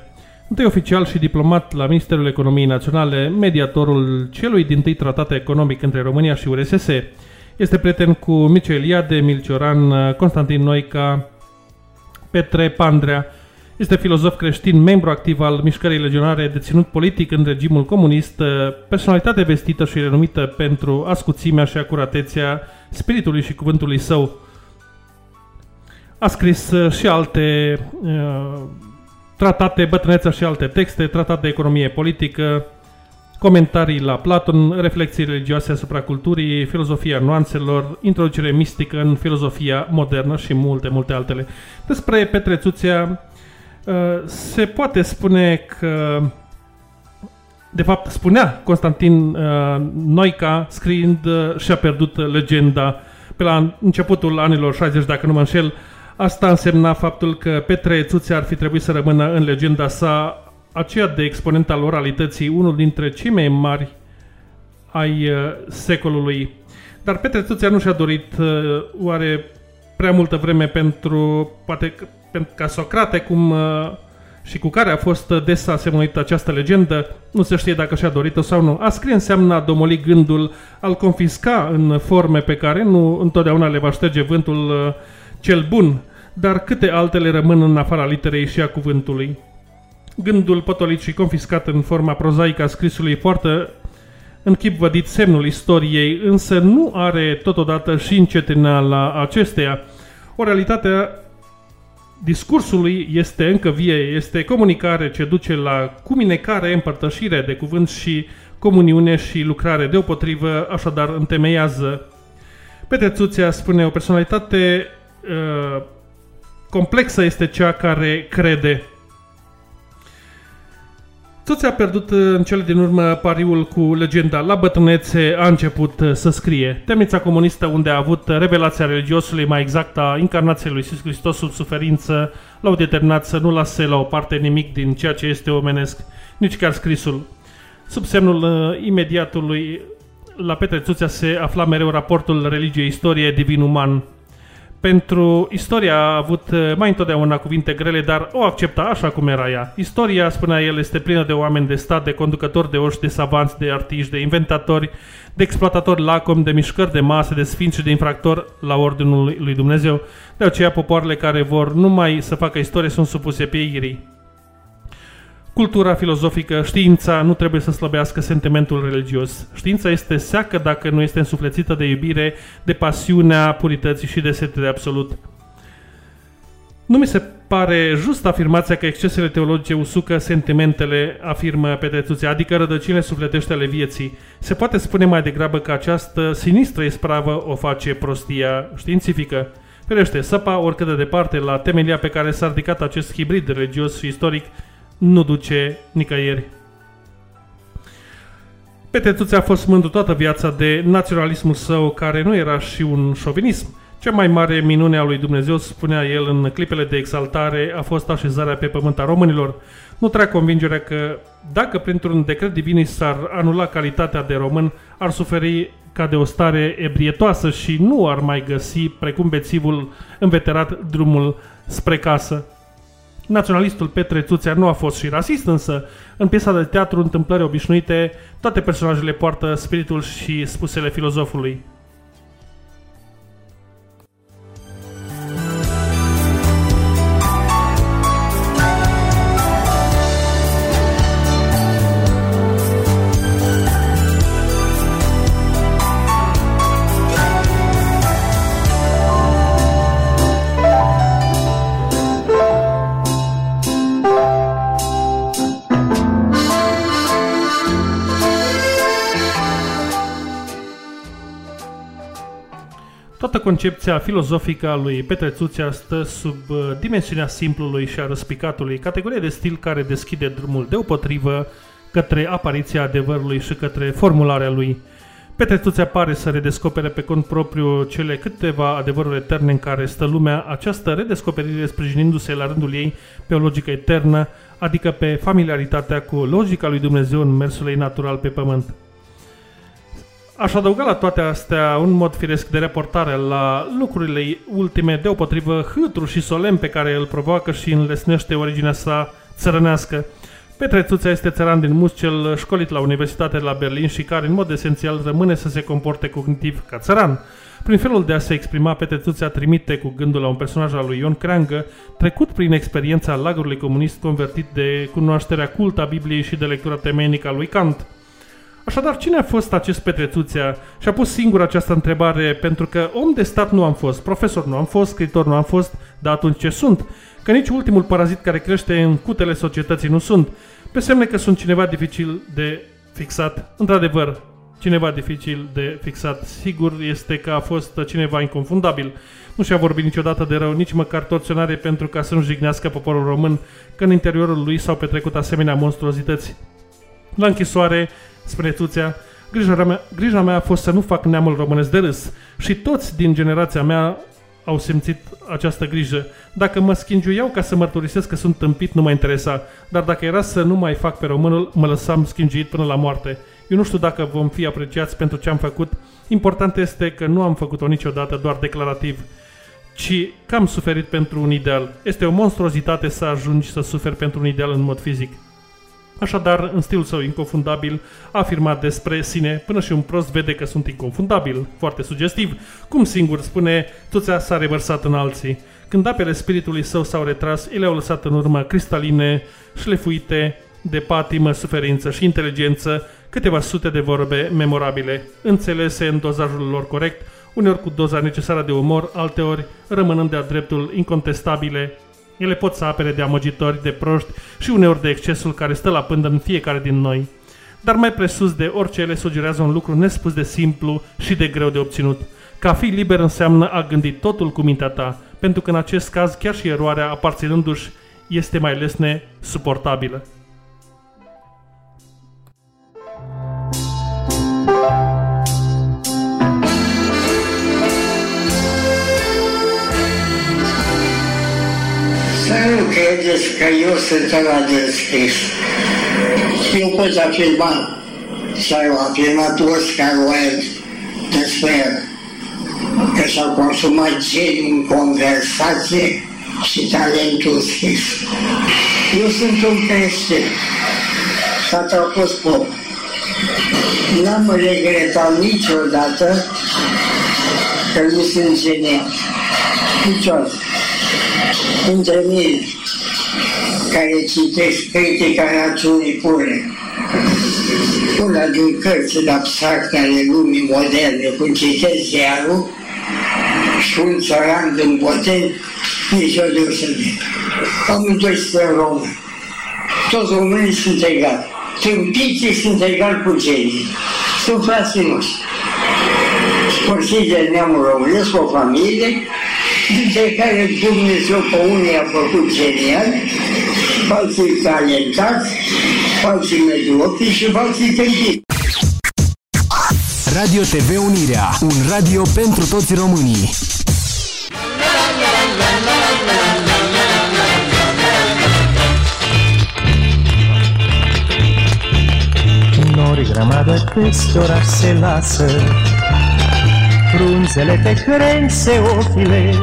Întâi oficial și diplomat la Ministerul Economiei Naționale, mediatorul celui din tâi tratat economic între România și URSS. Este prieten cu Mircea Eliade, Milcioran, Constantin Noica, Petre Pandrea. Este filozof creștin, membru activ al mișcării legionare, deținut politic în regimul comunist, personalitate vestită și renumită pentru ascuțimea și acuratețea spiritului și cuvântului său. A scris uh, și alte uh, tratate, bătrâneța și alte texte, tratate de economie politică, comentarii la Platon, reflexii religioase asupra culturii, filozofia nuanțelor, introducere mistică în filozofia modernă și multe, multe altele. Despre Petre Țuțea uh, se poate spune că de fapt, spunea Constantin uh, Noica, scriind uh, și-a pierdut uh, legenda pe la începutul anilor 60, dacă nu mă înșel. Asta însemna faptul că Petre Țuțea ar fi trebuit să rămână în legenda sa aceea de exponent al oralității, unul dintre cei mai mari ai uh, secolului. Dar Petre Țuțea nu și-a dorit uh, oare prea multă vreme pentru, poate că- pentru ca Socrate, cum uh, și cu care a fost des asemănuită această legendă, nu se știe dacă și-a dorit-o sau nu. A scrie înseamnă a domoli gândul, al confisca în forme pe care nu întotdeauna le va șterge vântul uh, cel bun, dar câte altele rămân în afara literei și a cuvântului. Gândul potolit și confiscat în forma prozaică a scrisului poartă în chip vădit semnul istoriei, însă nu are totodată și încetinala acesteia. O realitate discursului este încă vie, este comunicare ce duce la cuminecare, împărtășire de cuvânt și comuniune și lucrare deopotrivă, așadar întemeiază. Petre Țuțea spune, o personalitate uh, complexă este cea care crede. Țuțea a pierdut uh, în cele din urmă pariul cu legenda. La bătrânețe a început uh, să scrie. Temnița comunistă unde a avut uh, revelația religiosului, mai exact a incarnației lui Iisus Hristos sub suferință, l-au determinat să nu lase la o parte nimic din ceea ce este omenesc, nici chiar scrisul. Sub semnul uh, imediatului la Petre Țuțea se afla mereu raportul religie-istorie divin-uman. Pentru istoria a avut uh, mai întotdeauna cuvinte grele, dar o accepta așa cum era ea. Istoria, spunea el, este plină de oameni de stat, de conducători de oși, de savanți, de artiști, de inventatori, de exploatatori lacomi, de mișcări de masă, de sfinți și de infractori la ordinul lui- lui Dumnezeu. De aceea popoarele care vor numai să facă istorie sunt supuse pieirii. Cultura filozofică, știința nu trebuie să slăbească sentimentul religios. Știința este seacă dacă nu este însuflețită de iubire, de pasiunea purității și de sete de absolut. Nu mi se pare just afirmația că excesele teologice usucă sentimentele, afirmă Petrețuțea, adică rădăcinile sufletește ale vieții. Se poate spune mai degrabă că această sinistră ispravă o face prostia științifică. Ferește, săpa, oricât de departe, la temelia pe care s-a ridicat acest hibrid religios și istoric, nu duce nicăieri. Petețuț a fost mândru toată viața de naționalismul său, care nu era și un șovinism. Cea mai mare minune a lui Dumnezeu, spunea el în clipele de exaltare, a fost așezarea pe pământ a românilor. Nu trec convingerea că dacă printr-un decret divin s-ar anula calitatea de român, ar suferi ca de o stare ebrietoasă și nu ar mai găsi, precum bețivul înveterat, drumul spre casă. Naționalistul Petre Tuțea nu a fost și rasist, însă în piesa de teatru Întâmplări obișnuite, toate personajele poartă spiritul și spusele filozofului. Toată concepția filozofică a lui Petre Țuțea stă sub uh, dimensiunea simplului și a răspicatului, categorie de stil care deschide drumul deopotrivă către apariția adevărului și către formularea lui. Petre Țuțea pare să redescopere pe cont propriu cele câteva adevăruri eterne în care stă lumea, această redescoperire sprijinindu-se la rândul ei pe o logică eternă, adică pe familiaritatea cu logica lui Dumnezeu în mersul ei natural pe pământ. Aș adăuga la toate astea un mod firesc de reportare la lucrurile ultime, deopotrivă hâtru și solemn pe care îl provoacă și înlesnește originea sa țărănească. Petre Țuțea este țăran din Muscel, școlit la Universitatea de la Berlin și care în mod esențial rămâne să se comporte cognitiv ca țăran. Prin felul de a se exprima, Petre Țuțea trimite cu gândul la un personaj al lui Ion Creangă, trecut prin experiența lagărului comunist convertit de cunoașterea cultă a Bibliei și de lectura temeinică a lui Kant. Așadar, cine a fost acest Petrețuțea? Și-a pus singur această întrebare pentru că om de stat nu am fost, profesor nu am fost, scriitor nu am fost, dar atunci ce sunt? Că nici ultimul parazit care crește în cutele societății nu sunt. Pe semne că sunt cineva dificil de fixat. Într-adevăr, cineva dificil de fixat. Sigur este că a fost cineva inconfundabil. Nu și-a vorbit niciodată de rău, nici măcar torționare pentru ca să nu jignească poporul român, că în interiorul lui s-au petrecut asemenea monstruozități. La închisoare, spune Tuțea, grija mea, grija mea a fost să nu fac neamul românesc de râs. Și toți din generația mea au simțit această grijă. Dacă mă schingiuiau ca să mărturisesc că sunt tâmpit, nu mă interesa. Dar dacă era să nu mai fac pe românul, mă lăsam schingiuit până la moarte. Eu nu știu dacă vom fi apreciați pentru ce am făcut. Important este că nu am făcut-o niciodată doar declarativ, ci că am suferit pentru un ideal. Este o monstruozitate să ajungi să suferi pentru un ideal în mod fizic. Așadar, în stilul său inconfundabil, a afirmat despre sine, până și un prost vede că sunt inconfundabil, foarte sugestiv, cum singur spune, toția s-a revărsat în alții. Când apele spiritului său s-au retras, ele au lăsat în urmă cristaline, șlefuite de patimă, suferință și inteligență, câteva sute de vorbe memorabile, înțelese în dozajul lor corect, uneori cu doza necesară de umor, alteori rămânând de-a dreptul incontestabile, ele pot să apere de amăgitori, de proști și uneori de excesul care stă la pândă în fiecare din noi. Dar mai presus de orice ele sugerează un lucru nespus de simplu și de greu de obținut. Ca a fi liber înseamnă a gândi totul cu mintea ta, pentru că în acest caz chiar și eroarea aparținându-și este mai lesne suportabilă. Să nu credeți că eu sunt ăla de scris. Eu pot afirma și au afirmat Oscar Wilde despre el că s-au consumat geniu în conversație și talentul scris. Eu sunt un creștin, tata a fost pop. N-am regretat niciodată că nu sunt genial. Niciodată între mine, care citesc critica națiunii pure, una din cărțile abstracte ale lumii moderne, când citesc ziarul, și un țăran din poten, nici o deosebire. Amândoi sunt români. Toți românii sunt egali. Tâmpiții sunt egali cu genii. Sunt frații noștri. Consider neamul românesc o familie pe care Dumnezeu pe unii a făcut genial, alții talentați, alții mediocri și alții tâmpiți. Radio TV Unirea, un radio pentru toți românii. Nori grămadă peste oraș se lasă Frunzele pe crențe o filez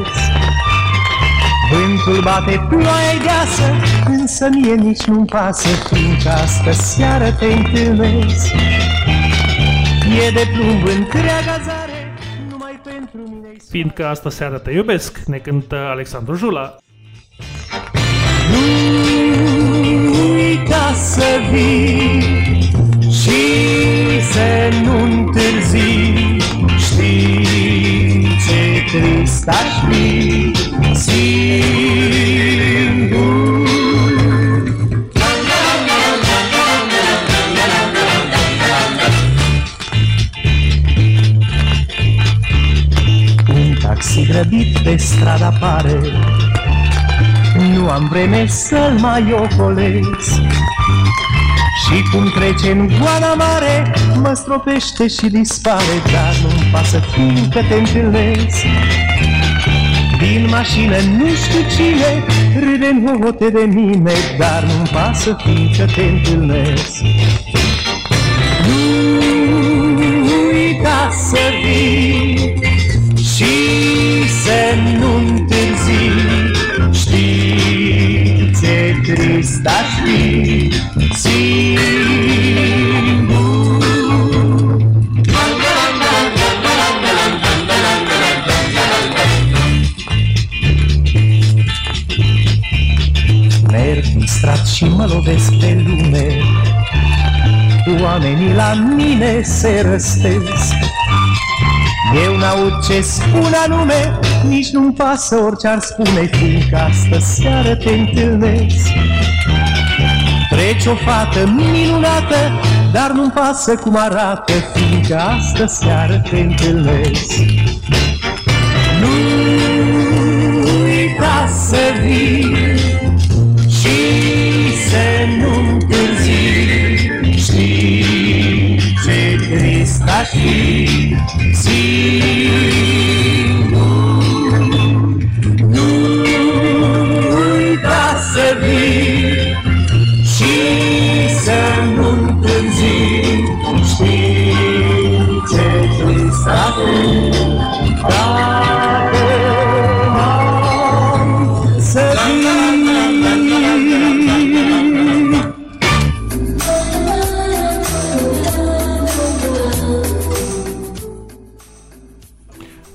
Vântul bate ploaie deasă Însă mie nici nu-mi pasă Fiindcă astă seară te întâlnesc E de plumb întreaga zare Numai pentru mine Fiindcă asta seară te iubesc, ne cântă Alexandru Jula. Nu uita să vii Și să nu întârzi Știi ce trist aș fi Singur. Un taxi grăbit pe strada pare Nu am vreme să-l mai ocolesc Și cum trece în goana mare Mă stropește și dispare Dar nu-mi pasă fiindcă te întâlnesc. Din mașină nu știu cine Râde în hohote de mine Dar nu-mi pasă fiindcă te întâlnesc. Nu uita să vii și să nu întârzi. Știți ce trist aș fi singur Merg distrat și mă lovesc pe lume. Oamenii la mine se răstesc. Eu n-aud ce spun anume, nici nu-mi pasă orice ar spune, fiindcă astă seară te întâlnesc. Treci o fată minunată, dar nu-mi pasă cum arată, fiindcă astă seară te întâlnesc. Nu uita să vii și să nu întârzi, știi ce trist aș fi singur. Nu uita să vii și să nu întârzi, știi ce trist aș fi dacă n-am să vii.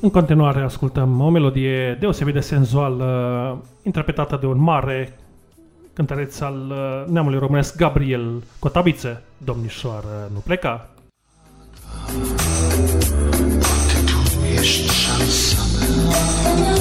În continuare ascultăm o melodie deosebit de senzuală, interpretată de un mare cântăreț al uh, neamului românesc, Gabriel Cotabiță. Domnișoară, nu pleca. Ești șansa mea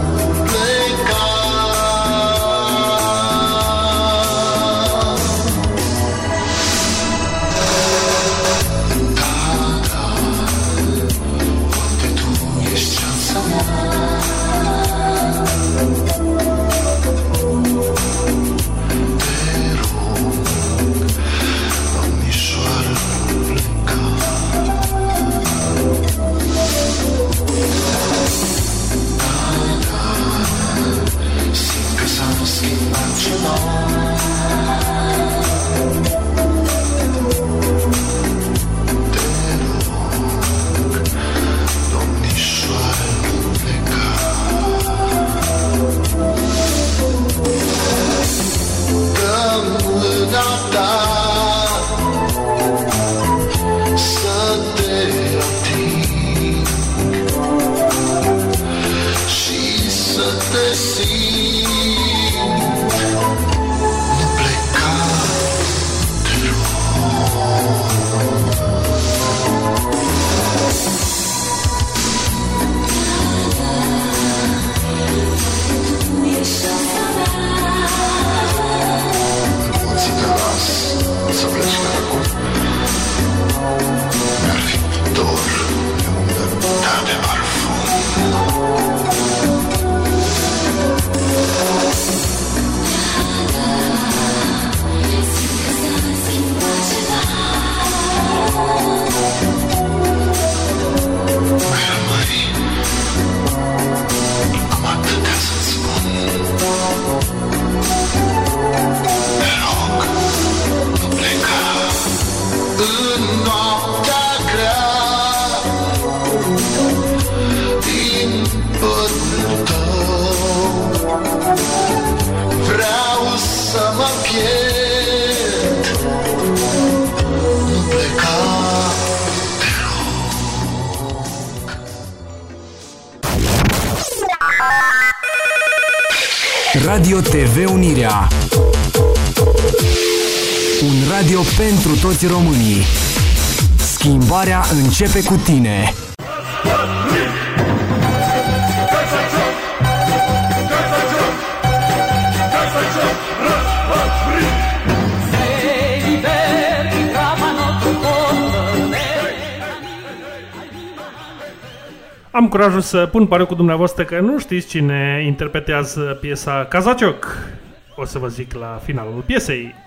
domnișoară începe cu tine Am curajul să pun pariu cu dumneavoastră că nu știți cine interpretează piesa Kazacioc. O să vă zic la finalul piesei.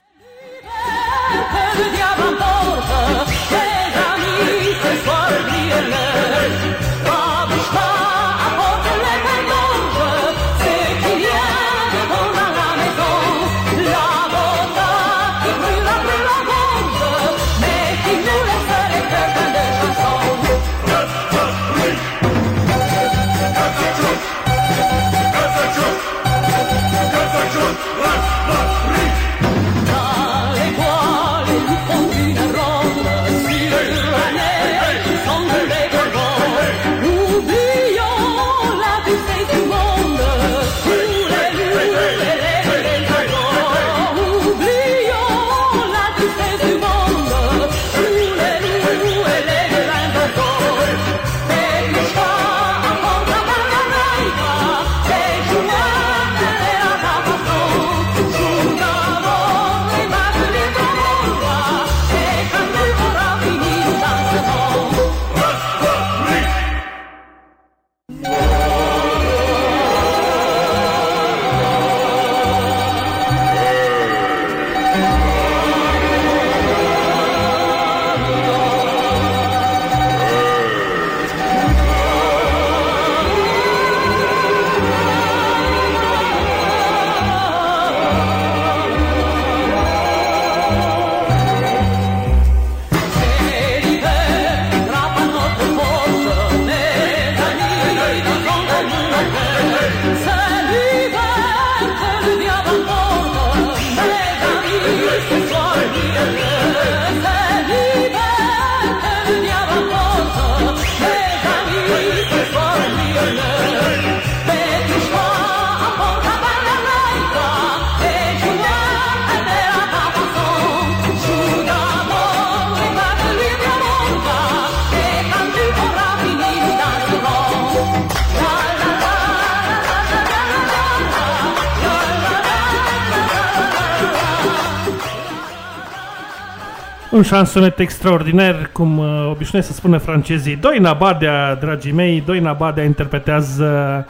Un șansonet extraordinar, cum uh, obișnuiesc să spună francezii. Doina Badea, dragii mei, Doina Badea interpretează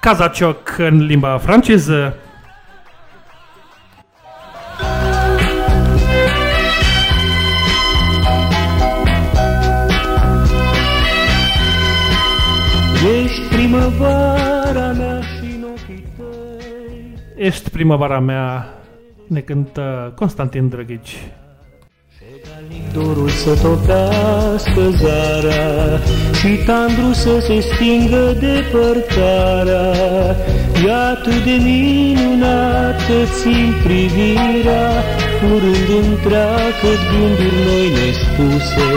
Kazacioc în limba franceză. Ești primăvara mea și în ochii tăi Ești primăvara mea, ne cântă Constantin Drăghici. Dorul să topească zarea Și tandru să se stingă depărtarea E atât de minunat să țin privirea Curând întreagă gânduri noi nespuse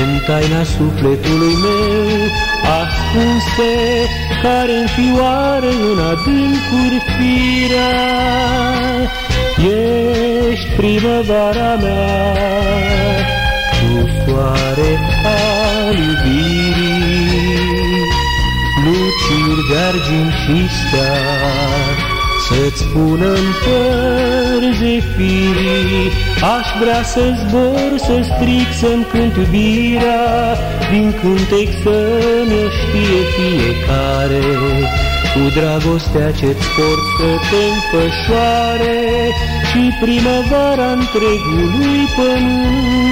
În taina sufletului meu ascunse, care înfioară în adâncuri firea. Ești primăvara mea, tu soare al iubirii, luciri de argint și steag, să-ți pună în păr zefirii, Aș vrea să zbor, să stric, să-mi cânt iubirea, Din cântec să-mi o știe fiecare, Cu dragostea ce-ți port să te înfășoare, Și primăvara întregului pământ.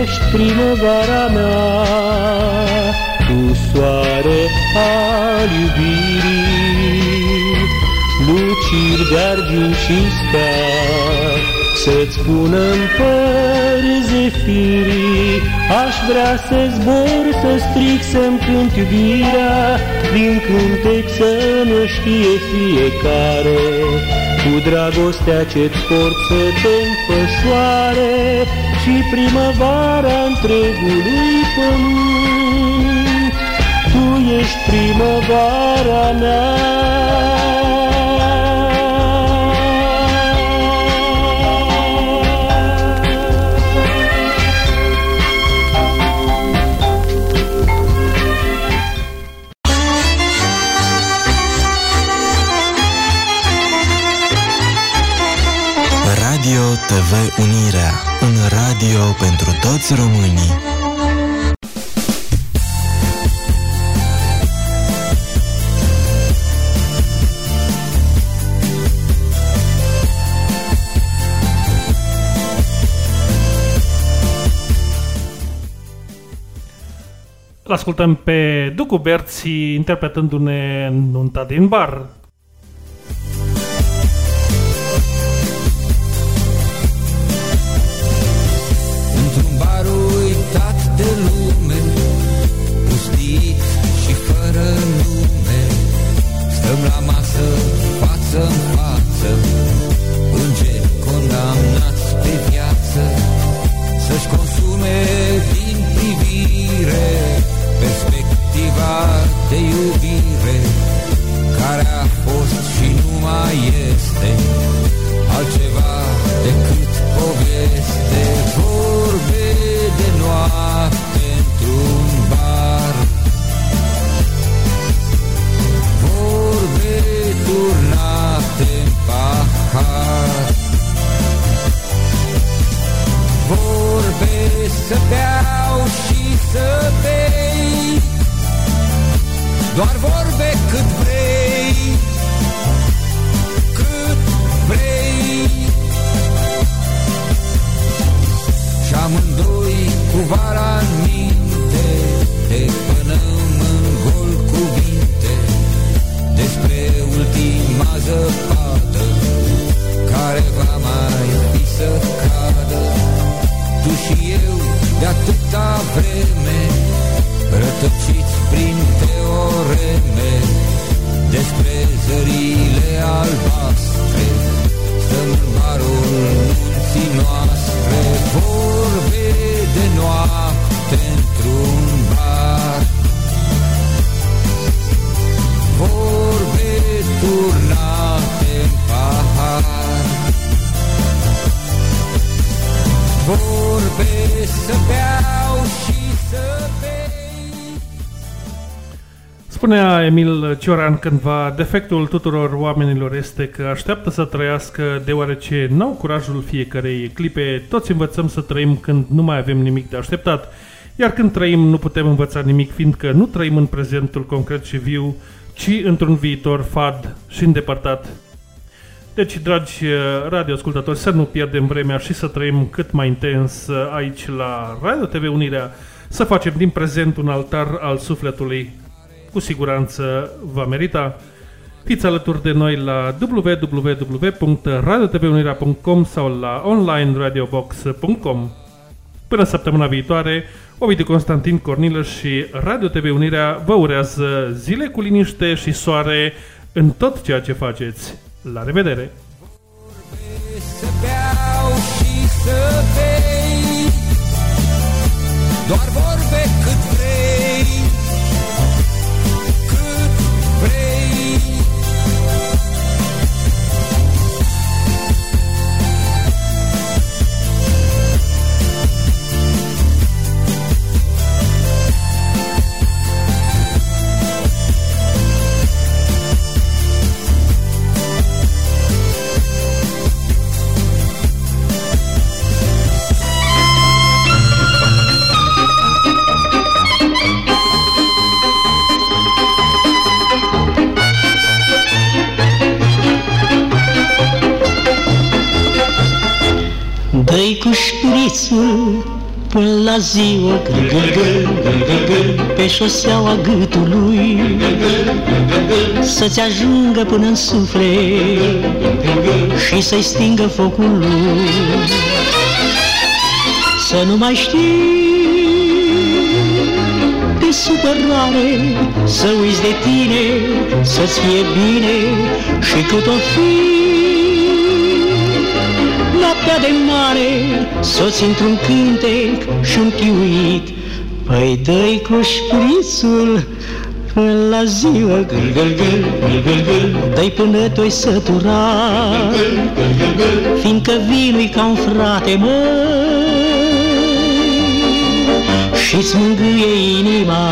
Ești primăvara mea, al iubirii, luciri de argint și steag, să-ți pună în păr zefirii. Aș vrea să zbor, să stric, să-mi cânt iubirea, din cântec să nu știe fiecare, cu dragostea ce-ți port să te înfășoare și primăvara întregului pământ. Tu ești primăvara mea. Radio TV Unirea, un radio pentru toți românii. Ascultăm pe Ducu Berți interpretându-ne Nunta din bar. Cioran cândva, defectul tuturor oamenilor este că așteaptă să trăiască deoarece n-au curajul fiecarei clipe. Toți învățăm să trăim când nu mai avem nimic de așteptat. Iar când trăim nu putem învăța nimic fiindcă nu trăim în prezentul concret și viu, ci într-un viitor fad și îndepărtat. Deci, dragi uh, radioascultători, să nu pierdem vremea și să trăim cât mai intens uh, aici la Radio TV Unirea, să facem din prezent un altar al sufletului. Cu siguranță va merita. Fiți alături de noi la www.radiotvunirea.com sau la onlineradiobox.com Până săptămâna viitoare, Ovidiu Constantin Cornilăș și Radio TV Unirea vă urează zile cu liniște și soare în tot ceea ce faceți. La revedere! Să beau și să bei Doar vorbe ziua gâl, gâl, gâl, gâl, gâl, gâl, Pe șoseaua gâtului. Să-ți ajungă până în suflet Și să-i stingă focul lui. Să nu mai știi de supărare Să uiți de tine, să-ți fie bine Și cât o fi noaptea de mare Soți într-un cântec și un chiuit Păi dă-i cu șprițul până la ziua. Gâl, gâl, gâl, gâl, gâl, gâl. Dă-i până tu-i săturat Fiindcă vinul ca un frate, măi Și-ți mângâie inima.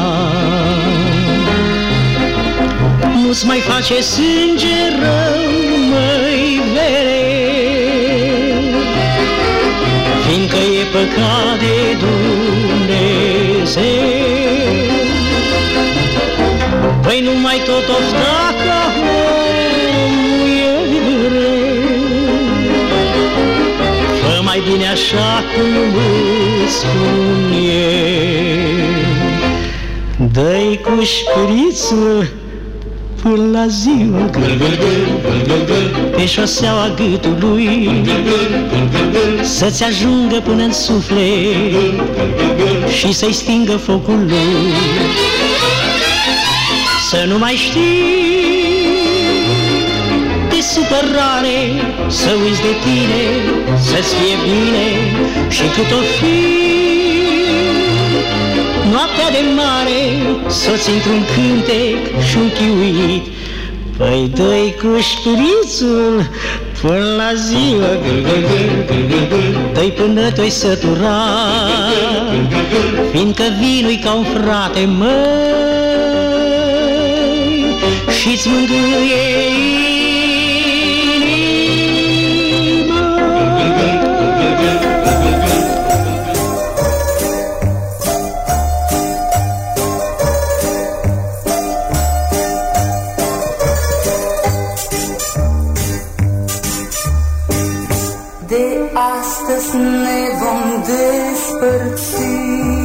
Nu-ți mai face sânge rău, păcat de Dumnezeu. Păi nu mai tot ofta ca omul e greu Fă mai bine așa cum îți spun eu. Dă-i cu șprițul până la ziua gâl, gâl, gâl, gâl, gâl, gâl, Pe șoseaua gâtului Să-ți ajungă până în suflet Și să-i stingă focul lui. Să nu mai știi de supărare Să uiți de tine, să-ți fie bine Și cât o fi noaptea de mare Soți într-un cântec și un chiuit Păi dă-i cu șprițul până la ziua gâl, gâl, gâl, gâl, gâl, gâl. Dă-i până tu-i săturat Fiindcă vinul ca un frate, măi Și-ți mângâie vom